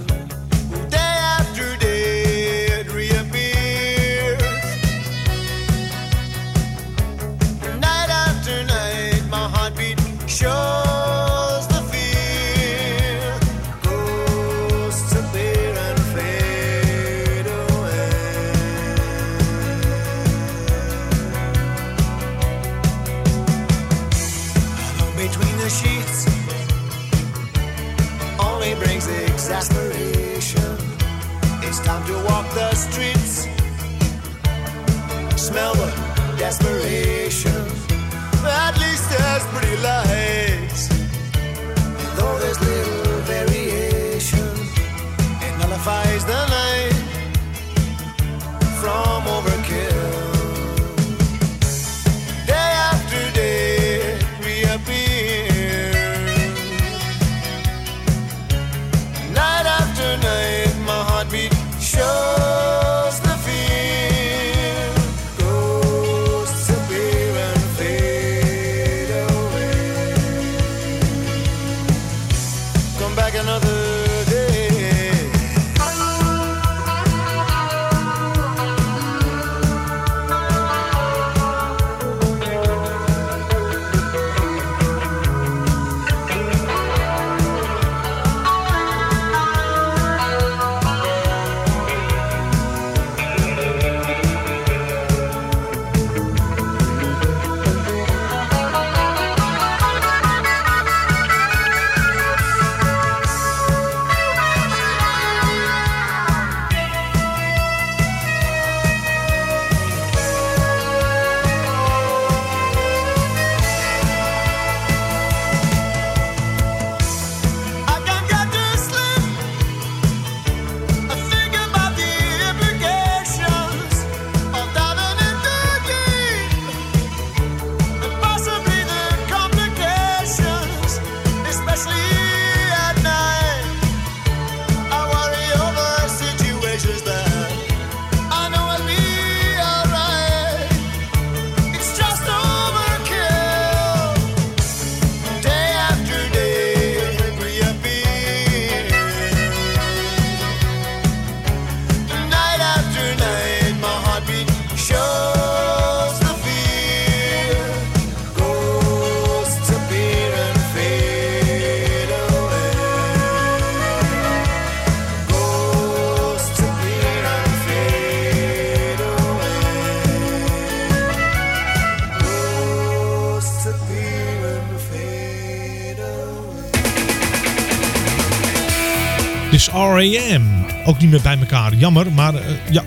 Ook niet meer bij elkaar. Jammer, maar eh, ja,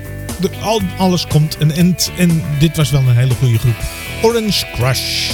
al, alles komt een end. En dit was wel een hele goede groep. Orange Crush.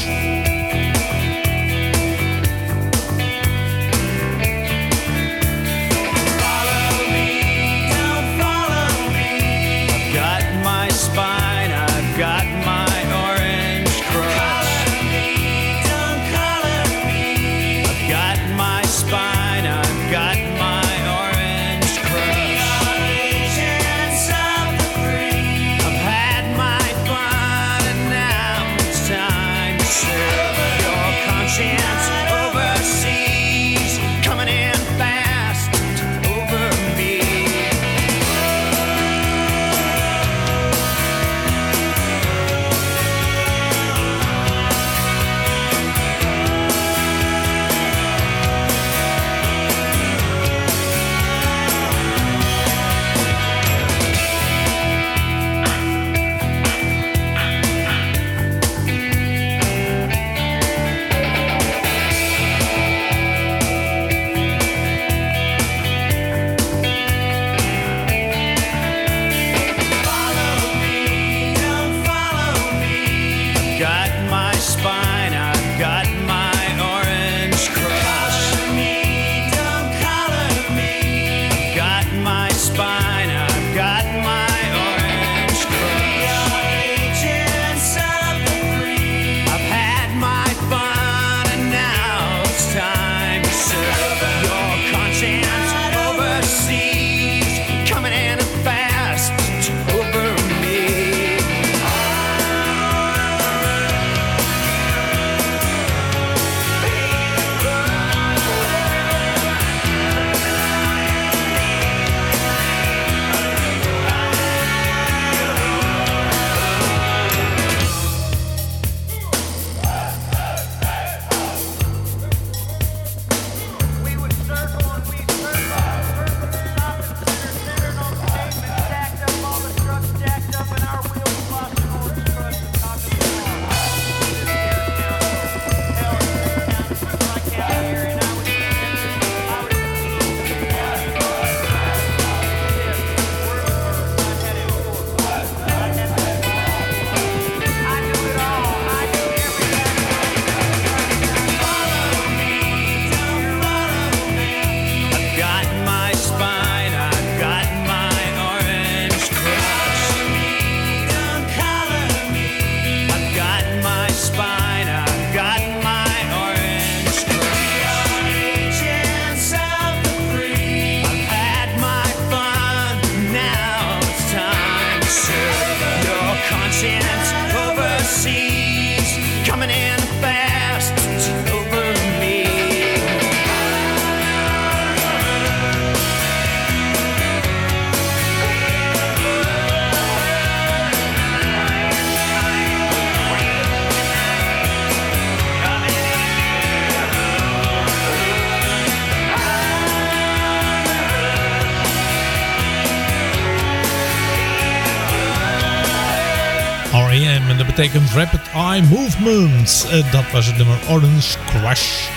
Eh, dat was het nummer Orange Crush.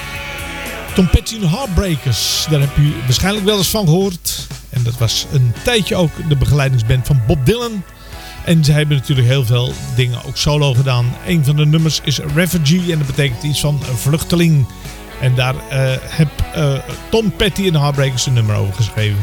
Tom Petty en Heartbreakers. Daar heb u waarschijnlijk wel eens van gehoord. En dat was een tijdje ook de begeleidingsband van Bob Dylan. En ze hebben natuurlijk heel veel dingen ook solo gedaan. Een van de nummers is Refugee en dat betekent iets van vluchteling. En daar uh, heb uh, Tom Petty en Heartbreakers een nummer over geschreven.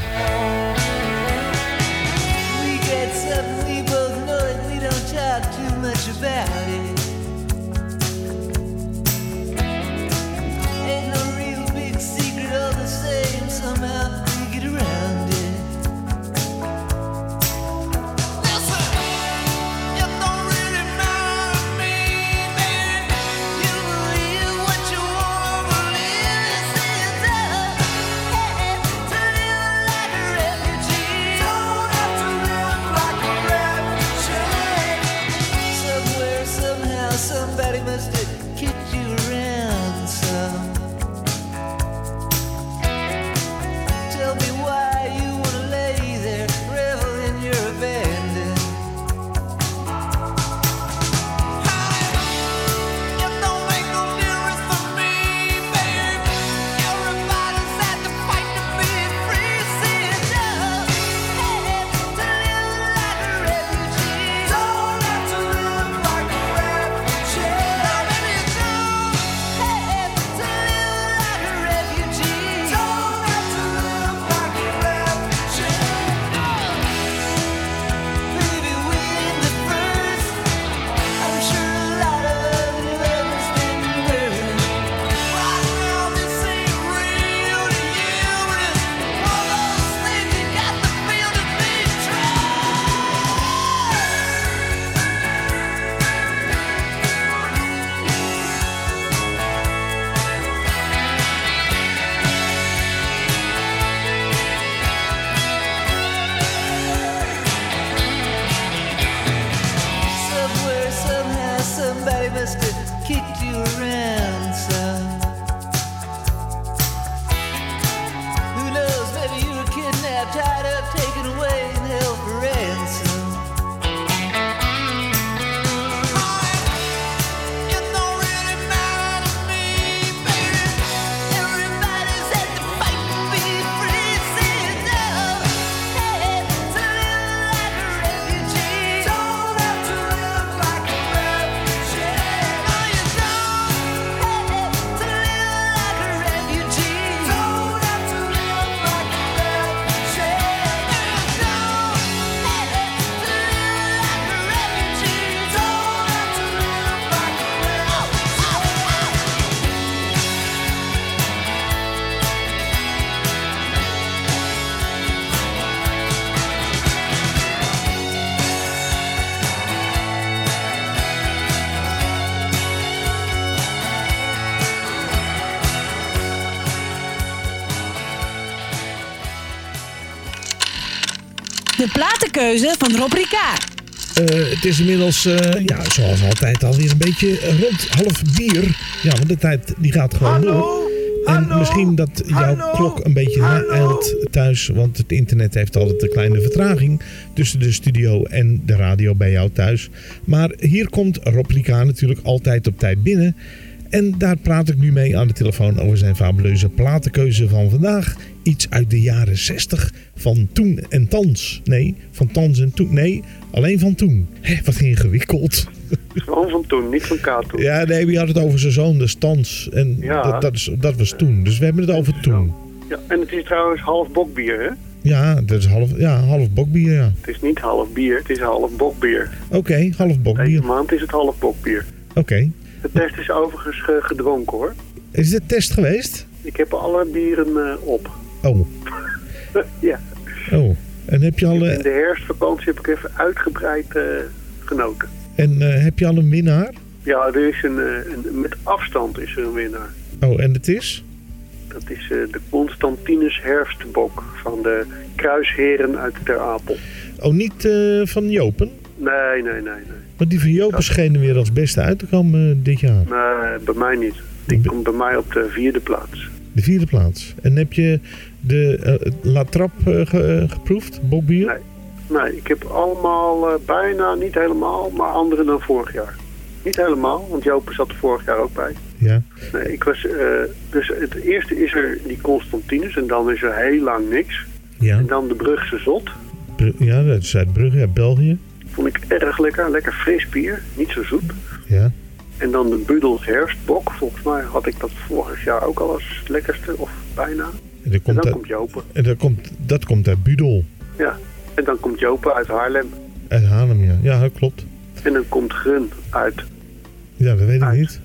Platenkeuze van Rob Ricard. Eh, het is inmiddels, eh, ja, zoals altijd, alweer een beetje rond half bier. Ja, want de tijd die gaat gewoon door. En misschien dat jouw klok een beetje naeilt thuis. Want het internet heeft altijd een kleine vertraging tussen de studio en de radio bij jou thuis. Maar hier komt Rob Ricard natuurlijk altijd op tijd binnen. En daar praat ik nu mee aan de telefoon over zijn fabuleuze platenkeuze van vandaag. Iets uit de jaren 60 van toen en thans. Nee, van thans en toen. Nee, alleen van toen. Hé, wat ingewikkeld. Gewoon van toen, niet van Kato. Ja, nee, wie had het over zijn zoon, dus thans. En Ja. dat, dat, is, dat was toen. Dus we hebben het over toen. Ja, en het is trouwens half bokbier, hè? Ja, dat is half, ja, half bokbier, ja. Het is niet half bier, het is half bokbier. Oké, half bokbier. Deze maand is het half bokbier. Oké. De test is overigens ge- gedronken, hoor. Is dit test geweest? Ik heb alle bieren eh, op. Oh. Oh. En heb je al, In eh, de herfstvakantie heb ik even uitgebreid eh, genoten. en, eh, heb je al een winnaar? Ja, er is een, een, met afstand is er een winnaar. Oh, en het is? Dat is de Constantinus Herfstbok van de Kruisheren uit Ter Apel. Oh, niet van Jopen? Nee, nee, nee, nee. Maar die van Jopen schenen weer als beste uit te komen dit jaar. Nee, bij mij niet. Die komt bij mij op de vierde plaats. De vierde plaats. En heb je de eh, La Trappe eh, ge- eh, geproefd, bokbier? Nee. Nee, ik heb allemaal bijna, niet helemaal, maar andere dan vorig jaar. Niet helemaal, want Joop zat er vorig jaar ook bij. Ja. Nee, ik was, dus het eerste is er die Constantinus en dan is er heel lang niks. Ja. En dan de Brugse Zot. Ja, dat is Zuidbrugge, ja, België. Vond ik erg lekker, lekker fris bier, niet zo zoet. Ja. En dan de Budels Herfstbok. Volgens mij had ik dat vorig jaar ook al als lekkerste, of bijna. En, dan En komt dan dat, komt Jopen. en dat, komt, dat komt uit Budel. Ja, en dan komt Jopen uit Haarlem. Uit Haarlem, ja. Ja, dat klopt. En dan komt Grun uit, Ja, dat weet ik niet.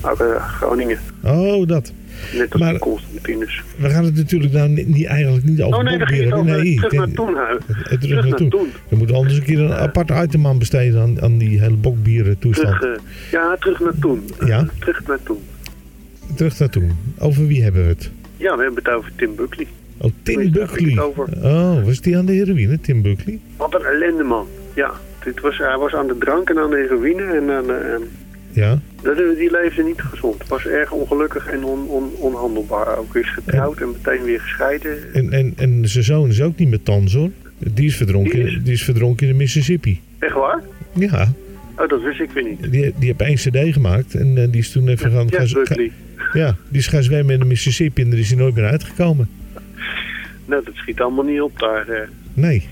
uit Groningen. Oh, dat. Net als Maar- de Constantinus. We gaan het natuurlijk nou niet, niet- eigenlijk niet over Oh nee, dan ging het bokbieren. over Nee, terug naar Toen. eh, Terug naar naartoe. Toen. We moeten anders een keer een apart item aan besteden aan, aan die hele bokbieren toestand. Terug, eh, ja, terug naar Toen. Ja? Terug naar Toen. Terug naar toen. Over wie hebben we het? Ja, we hebben het over Tim Buckley. Oh, Tim Buckley. Oh, was die aan de heroïne, Tim Buckley? Wat een ellende, man. Ja, dit was, hij was aan de drank en aan de heroïne. En aan, eh, Ja. dat, die leefde niet gezond. Was erg ongelukkig en on, on, onhandelbaar. Ook is getrouwd en meteen weer gescheiden. En, en, en zijn zoon is ook niet met Tans, hoor. Die is verdronken, Die die is... verdronken in de Mississippi. Echt waar? Ja, Oh, dat wist ik weer niet. die, die heeft één cd gemaakt en eh, die is toen even gaan... Ja, gaan- ja, die is gaan zwemmen in de Mississippi en er is hij nooit meer uitgekomen. Nou, dat schiet allemaal niet op daar. eh. Nee.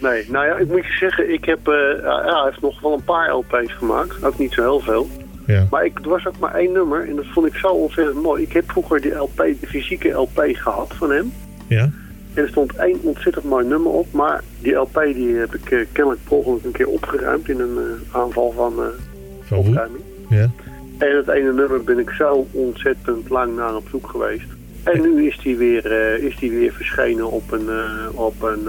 Nee, nou ja, ik moet je zeggen, ik heb, eh, ja, hij heeft nog wel een paar LP's gemaakt. Ook niet zo heel veel. Ja. Maar ik, er was ook maar één nummer en dat vond ik zo ontzettend mooi. Ik heb vroeger die LP, de fysieke LP gehad van hem. Ja. En er stond één ontzettend mooi nummer op. Maar die LP die heb ik eh, kennelijk ongeluk een keer opgeruimd in een eh, aanval van opruiming. Ja. En het ene nummer ben ik zo ontzettend lang naar op zoek geweest. En nu is die weer, is die weer verschenen op een, op een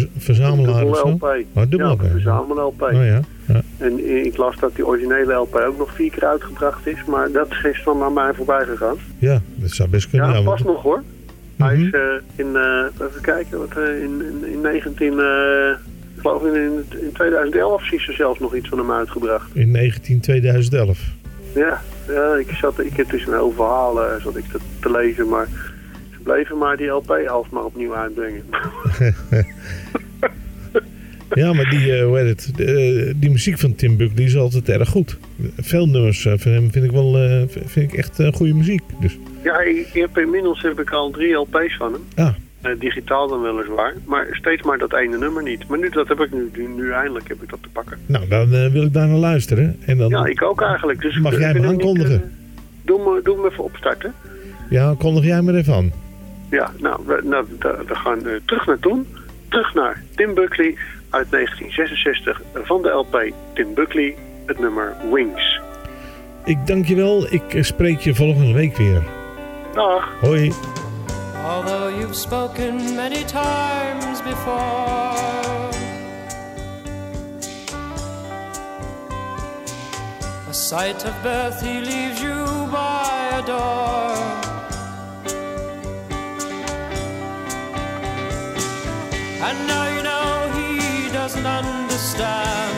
Ver- verzamelaar of dubbel zo? LP. Oh, dubbel ja, LP. verzamel LP. Oh ja. ja. En ik las dat die originele LP ook nog vier keer uitgebracht is. Maar dat is dan naar mij voorbij gegaan. Ja, dat zou best kunnen. Ja, pas nog hoor. Hij is eh, in, eh, even kijken, wat, eh, in, in, in 19, eh, ik geloof in, in, in 2011 is er zelfs nog iets van hem uitgebracht. In 19 2011. Ja, ja ik, zat, ik heb dus een heel verhaal zat ik te, te lezen, maar bleven maar die LP alsmaar opnieuw uitbrengen. ja, maar die, eh, hoe heet het, eh, die muziek van Tim Buckley is altijd erg goed. Veel nummers eh, van hem vind ik wel vind ik echt goede muziek. Dus, Ja, ik, heb inmiddels heb ik al drie LP's van hem. ah, digitaal dan weliswaar, maar steeds maar dat ene nummer niet. Maar nu, dat heb ik nu, nu, nu eindelijk heb ik dat te pakken. nou, dan wil ik daar naar luisteren. En dan Ja, ik ook eigenlijk. Dus mag ik jij me hem niet, aankondigen. doe, me, doe me even opstarten. Ja, kondig jij even aan. Ja, nou, we, nou, we gaan eh, terug naar toen. Terug naar Tim Buckley uit 1966 van de LP Tim Buckley, het nummer Wings. Ik dank je wel. Ik eh, spreek je volgende week weer. Dag. Hoi. Although you've spoken many times before, a sight of birth he leaves you by a door. And now you know he doesn't understand,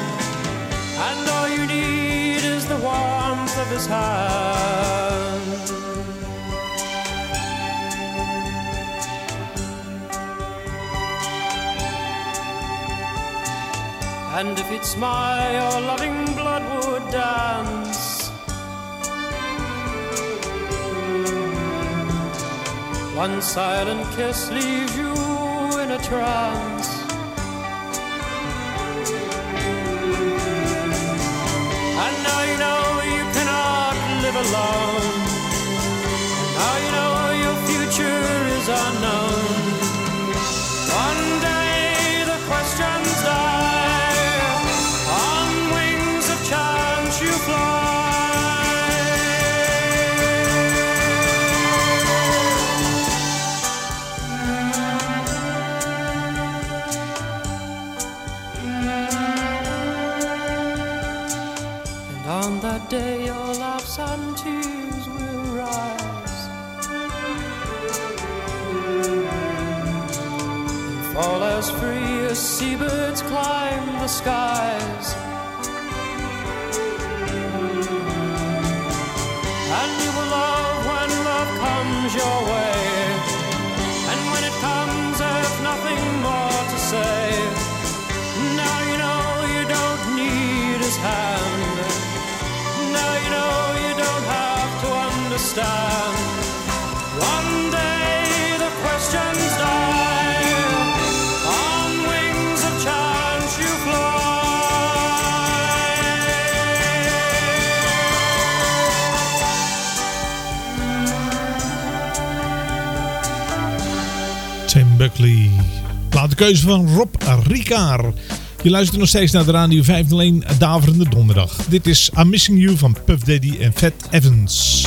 and all you need is the warmth of his hand. And if he'd smile, your loving blood would dance. One silent kiss leaves you trance. The skies. Laat de keuze van Rob Ricard. Je luistert nog steeds naar de Radio 501 Daverende Donderdag. Dit is I'm Missing You van Puff Daddy en Fat Evans.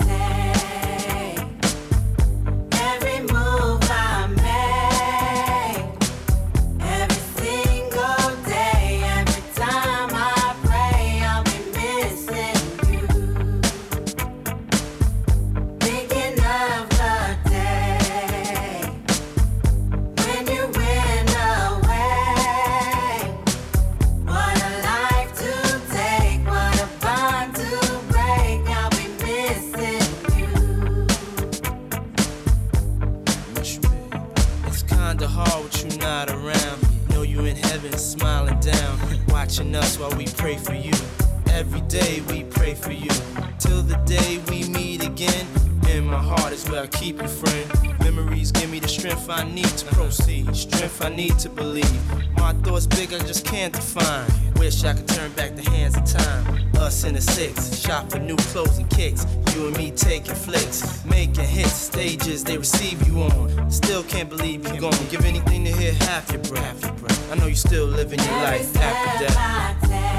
Shop for new clothes and kicks. You and me taking flicks, making hits, stages they receive you on. Still can't believe you're gone. Give anything to hear half your breath. I know you still living your life after death.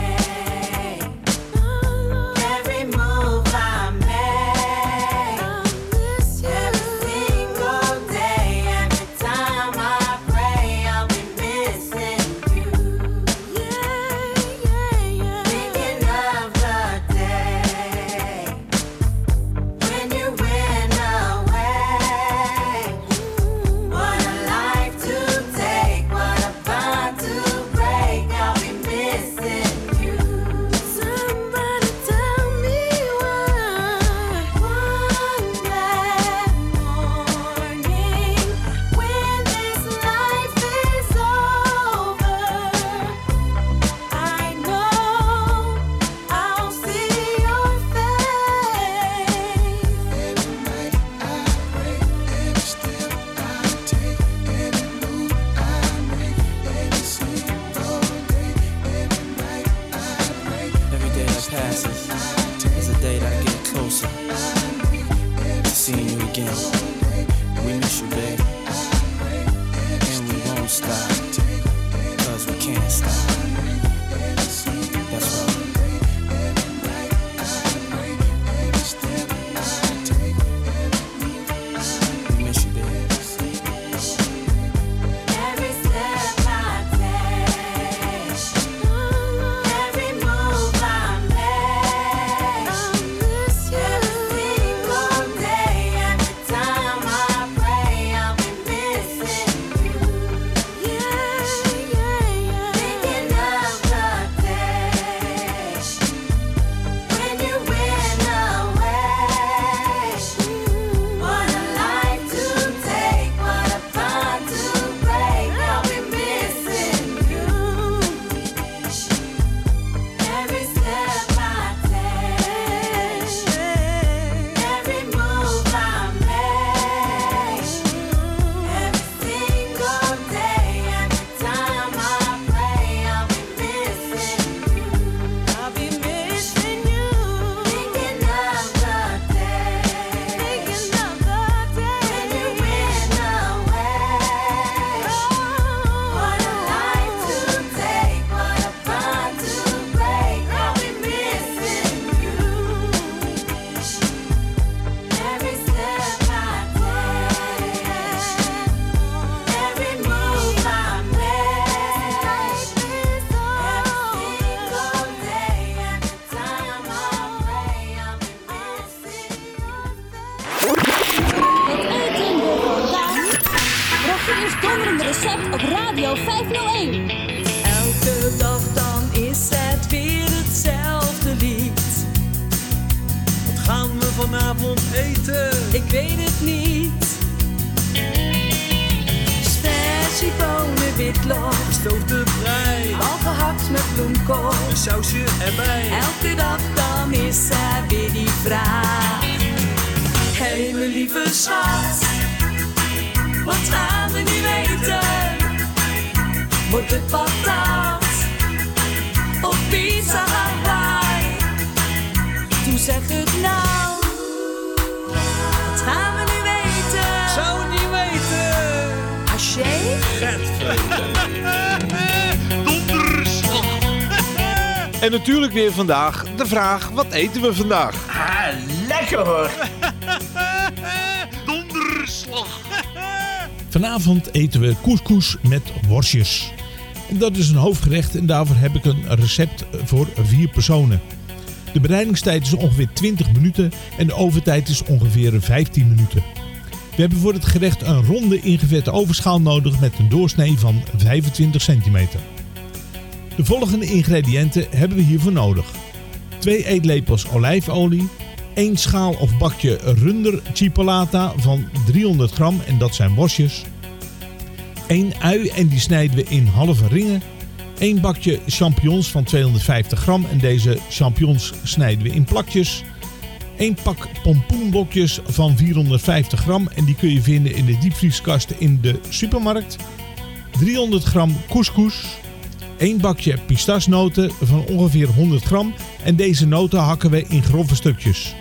Donderslag. En natuurlijk weer vandaag de vraag, wat eten we vandaag? Ah, lekker hoor. Donderslag. Vanavond eten we couscous met worstjes. En dat is een hoofdgerecht en daarvoor heb ik een recept voor vier personen. De bereidingstijd is ongeveer 20 minuten en de overtijd is ongeveer 15 minuten. We hebben voor het gerecht een ronde ingevette overschaal nodig met een doorsnee van 25 centimeter. De volgende ingrediënten hebben we hiervoor nodig. 2 eetlepels olijfolie, 1 schaal of bakje runder chipolata van 300 gram en dat zijn worstjes. 1 ui en die snijden we in halve ringen. 1 bakje champignons van 250 gram en deze champignons snijden we in plakjes. 1 pak pompoenblokjes van 450 gram en die kun je vinden in de diepvrieskast in de supermarkt. 300 gram couscous. 1 bakje pistachenoten van ongeveer 100 gram en deze noten hakken we in grove stukjes.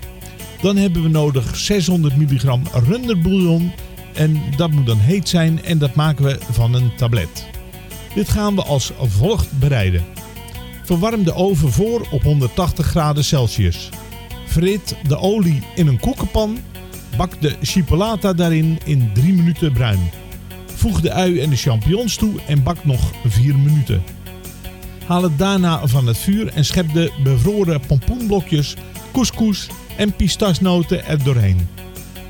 Dan hebben we nodig 600 milligram runderbouillon en dat moet dan heet zijn en dat maken we van een tablet. Dit gaan we als volgt bereiden. Verwarm de oven voor op 180 graden Celsius. Frit de olie in een koekenpan. Bak de chipolata daarin in 3 minuten bruin. Voeg de ui en de champignons toe en bak nog 4 minuten. Haal het daarna van het vuur en schep de bevroren pompoenblokjes, couscous en pistachenoten er doorheen.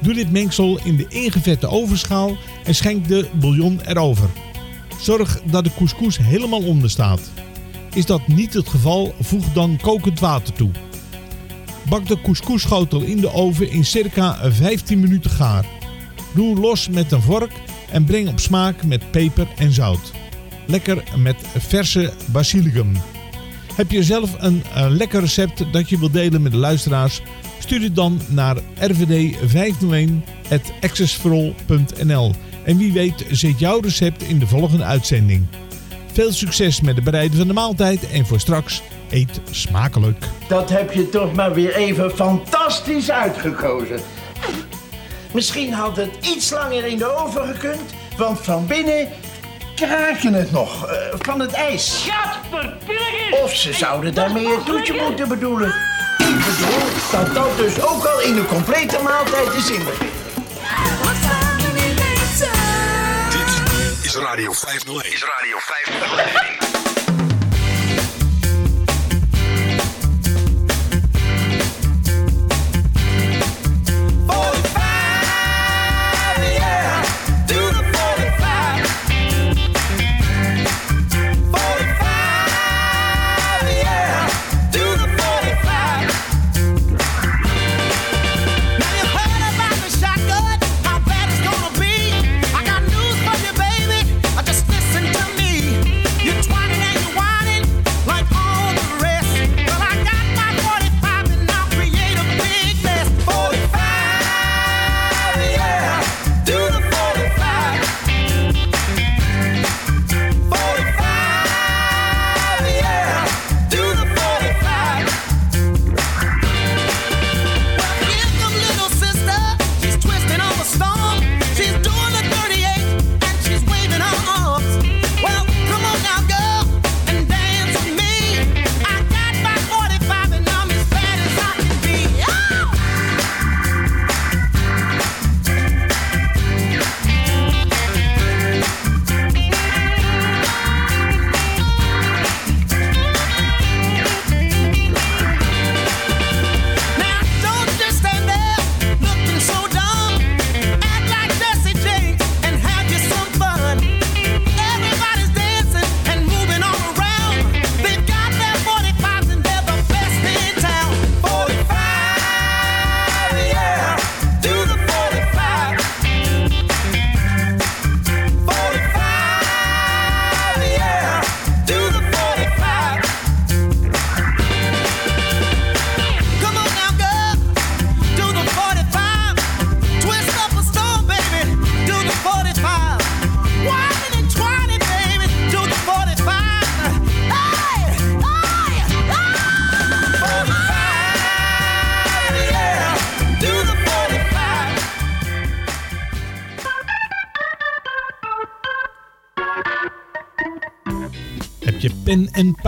Doe dit mengsel in de ingevette ovenschaal en schenk de bouillon erover. Zorg dat de couscous helemaal onder staat. Is dat niet het geval, voeg dan kokend water toe. Bak de couscousschotel in de oven in circa 15 minuten gaar. Roer los met een vork en breng op smaak met peper en zout. Lekker met verse basilicum. Heb je zelf een, eh, lekker recept dat je wilt delen met de luisteraars? Stuur het dan naar rvd501.accessforall.nl En wie weet zit jouw recept in de volgende uitzending. Veel succes met het bereiden van de maaltijd en voor straks eet smakelijk. Dat heb je toch maar weer even fantastisch uitgekozen. Misschien had het iets langer in de oven gekund, want van binnen kraken het nog eh, van het ijs. Of ze zouden daarmee een toetje moeten bedoelen. Ik bedoel dat dat dus ook al in de complete maaltijd is inbegrepen. Dit is Radio 501. Is Radio 501.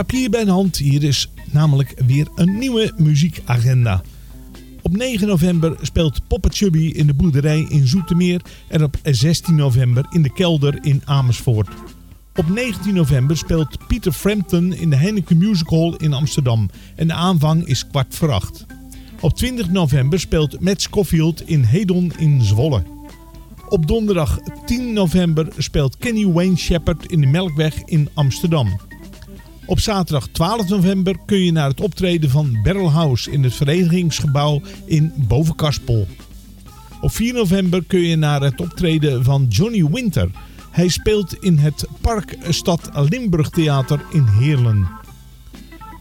Papier bij de hand. Hier is namelijk weer een nieuwe muziekagenda. Op 9 november speelt Papa Chubby in de boerderij in Zoetermeer en op 16 november in de kelder in Amersfoort. Op 19 november speelt Peter Frampton in de Heineken Music Hall in Amsterdam en de aanvang is kwart voor acht. Op 20 november speelt Matt Scofield in Hedon in Zwolle. Op donderdag 10 november speelt Kenny Wayne Shepherd in de Melkweg in Amsterdam. Op zaterdag 12 november kun je naar het optreden van Barrel House in het verenigingsgebouw in Bovenkarspel. Op 4 november kun je naar het optreden van Johnny Winter. Hij speelt in het Park Stad Limburg Theater in Heerlen.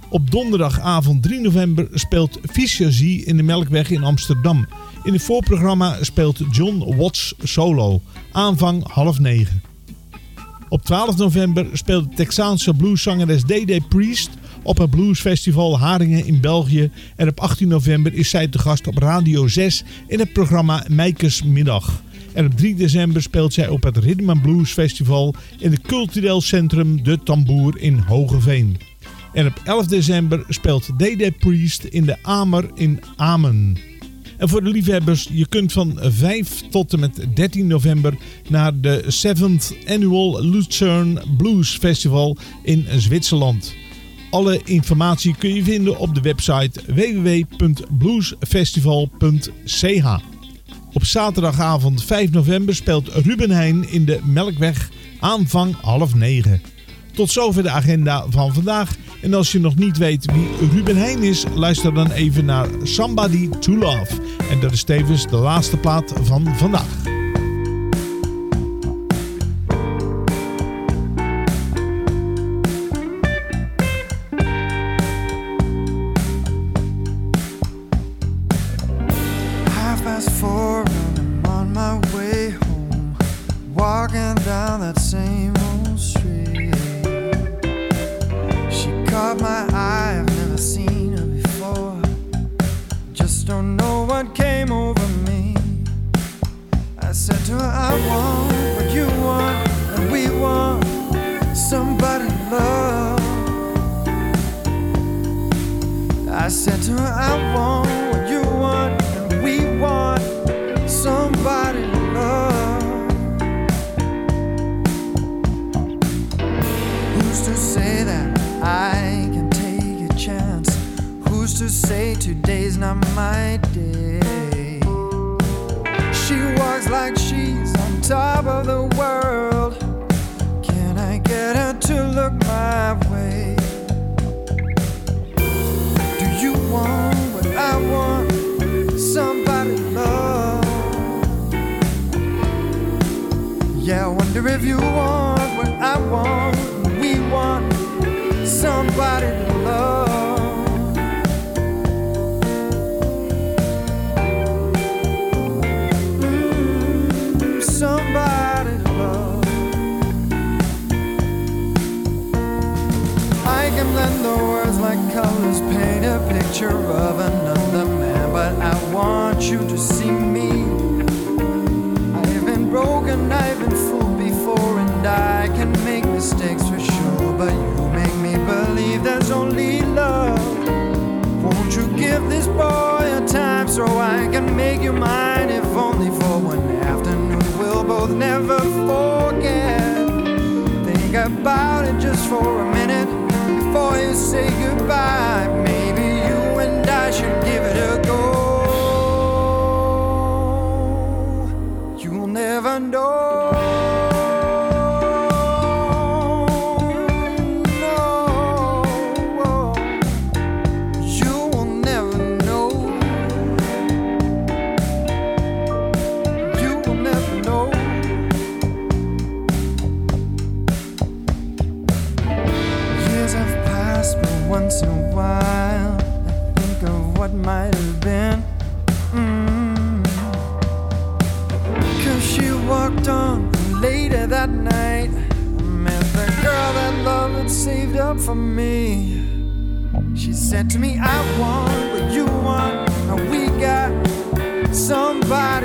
Op donderdagavond 3 november speelt Z in de Melkweg in Amsterdam. In het voorprogramma speelt John Watts solo. Aanvang half negen. Op 12 november speelt de Texaanse blueszangeres D.D. Priest op het bluesfestival Haringen in België. En op 18 november is zij te gast op Radio 6 in het programma Meikers Middag. En op 3 december speelt zij op het Rhythm and Blues Festival in het cultureel centrum De Tamboer in Hogeveen. En op 11 december speelt D.D. Priest in de Amer in Amen. En voor de liefhebbers, je kunt van 5 tot en met 13 november naar de 7th Annual Lucerne Blues Festival in Zwitserland. Alle informatie kun je vinden op de website www.bluesfestival.ch. Op zaterdagavond 5 november speelt Ruben Heijn in de Melkweg aanvang half 9. Tot zover de agenda van vandaag. En als je nog niet weet wie Ruben Heijn is, luister dan even naar Somebody to Love. En dat is tevens de laatste plaat van vandaag. Today's not my day? She walks like she's on top of the world. Can I get her to look my way? Do you want what I want? Somebody love. Yeah, I wonder if you want what I want. We want somebody picture of another man, but I want you to see me. I've been broken, I've been fooled before, and I can make mistakes for sure. But you make me believe there's only love. Won't you give this boy a time so I can make you mine, if only for one afternoon? We'll both never forget. Think about it just for a minute before you say goodbye. Up for me. She said to me, I want what you want, and we got somebody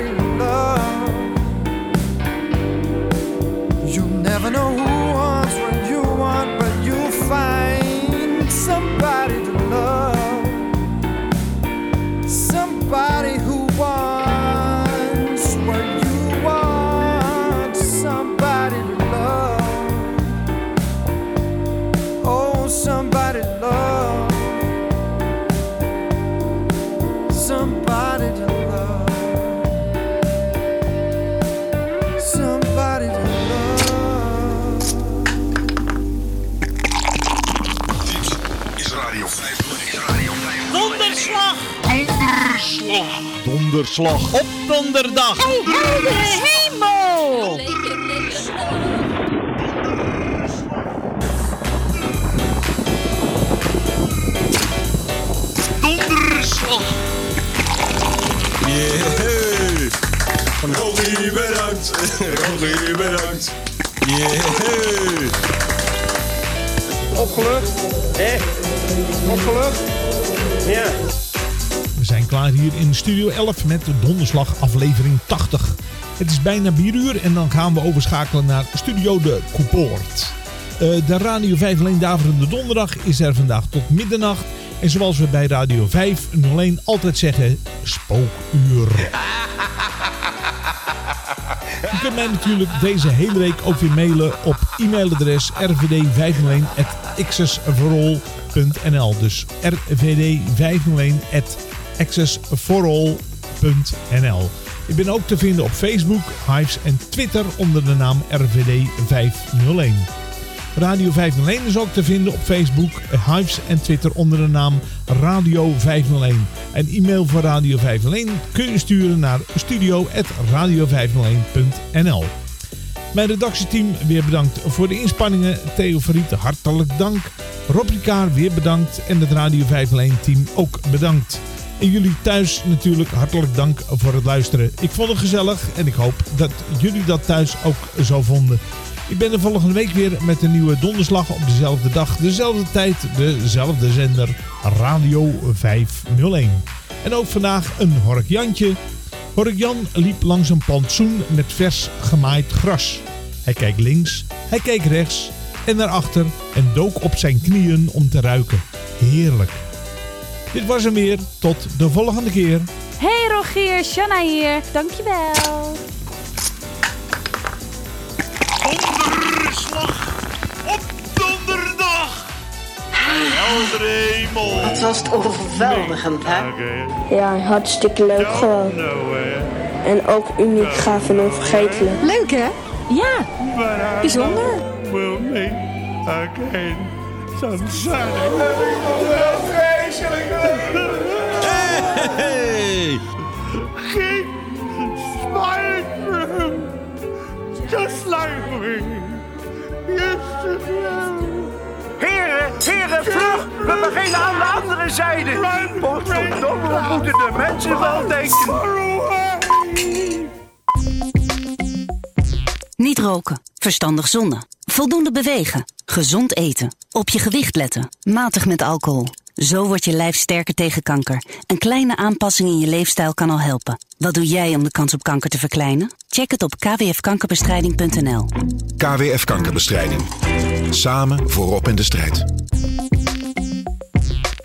Donderslag. Op donderdag! Hey, heldere hemel! Donderslag! Yeah! Rogie, bedankt! Rogie, bedankt! Yeah! Opgelucht? Hé? Opgelucht? Ja. Klaar hier in Studio 11 met de donderslag aflevering 80. Het is bijna 4 uur en dan gaan we overschakelen naar Studio de Coupoort. Eh, de Radio 5 alleen Daverende Donderdag is er vandaag tot middernacht. En zoals we bij Radio 501 altijd zeggen, spookuur. U kunt mij natuurlijk deze hele week ook weer mailen op e-mailadres rvd501.accessforall.nl Dus rvd501.accessforall.nl Ik ben ook te vinden op Facebook, Hives en Twitter onder de naam RVD501. Radio 501 is ook te vinden op Facebook, Hives en Twitter onder de naam Radio 501. En e-mail voor Radio 501 kun je sturen naar studio.radio501.nl. Mijn redactieteam weer bedankt voor de inspanningen. Theo Verriet, hartelijk dank. Rob Ricard weer bedankt. En het Radio 501 team ook bedankt. En jullie thuis natuurlijk hartelijk dank voor het luisteren. Ik vond het gezellig en ik hoop dat jullie dat thuis ook zo vonden. Ik ben de volgende week weer met een nieuwe donderslag op dezelfde dag, dezelfde tijd, dezelfde zender Radio 501. En ook vandaag een Hork Jantje. Liep langs een plantsoen met vers gemaaid gras. Hij kijkt links, hij kijkt rechts en naar achter en dook op zijn knieën om te ruiken. Heerlijk. Dit was hem weer. Tot de volgende keer. Hey Rogier, Shanna hier. Dankjewel. Donderslag! Op donderdag! Heldere hemel! Wat was het overweldigend, hè? Ja, hartstikke leuk gewoon. En ook uniek, gaaf en onvergetelijk. Leuk hè? Ja, bijzonder. Will meet again sometime. Hey! We used to do. Heren, heren, vlug! We beginnen aan de andere zijde. Potverdomme, wat moeten de mensen wel denken? Niet roken, verstandig zonnen, voldoende bewegen, gezond eten, op je gewicht letten, matig met alcohol. Zo wordt je lijf sterker tegen kanker. Een kleine aanpassing in je leefstijl kan al helpen. Wat doe jij om de kans op kanker te verkleinen? Check het op kwfkankerbestrijding.nl. KWF Kankerbestrijding. Samen voorop in de strijd.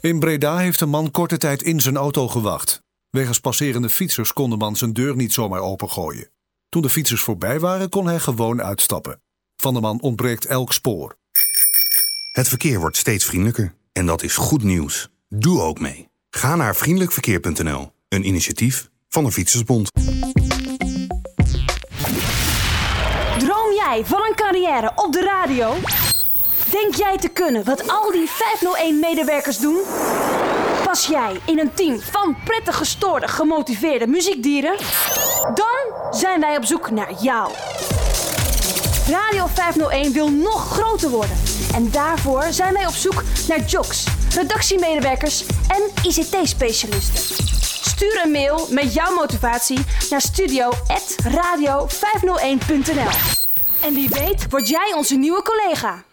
In Breda heeft een man korte tijd in zijn auto gewacht. Wegens passerende fietsers kon de man zijn deur niet zomaar opengooien. Toen de fietsers voorbij waren, kon hij gewoon uitstappen. Van de man ontbreekt elk spoor. Het verkeer wordt steeds vriendelijker. En dat is goed nieuws. Doe ook mee. Ga naar vriendelijkverkeer.nl. Een initiatief van de Fietsersbond. Droom jij van een carrière op de radio? Denk jij te kunnen wat al die 501-medewerkers doen? Pas jij in een team van prettig gestoorde, gemotiveerde muziekdieren? Dan zijn wij op zoek naar jou. Radio 501 wil nog groter worden. En daarvoor zijn wij op zoek naar jocks, redactiemedewerkers en ICT-specialisten. Stuur een mail met jouw motivatie naar studio.radio501.nl. En wie weet word jij onze nieuwe collega.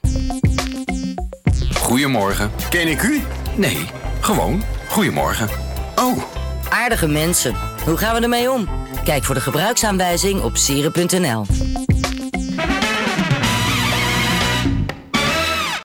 Goedemorgen. Ken ik u? Nee, gewoon goedemorgen. Oh. Aardige mensen. Hoe gaan we ermee om? Kijk voor de gebruiksaanwijzing op sieren.nl.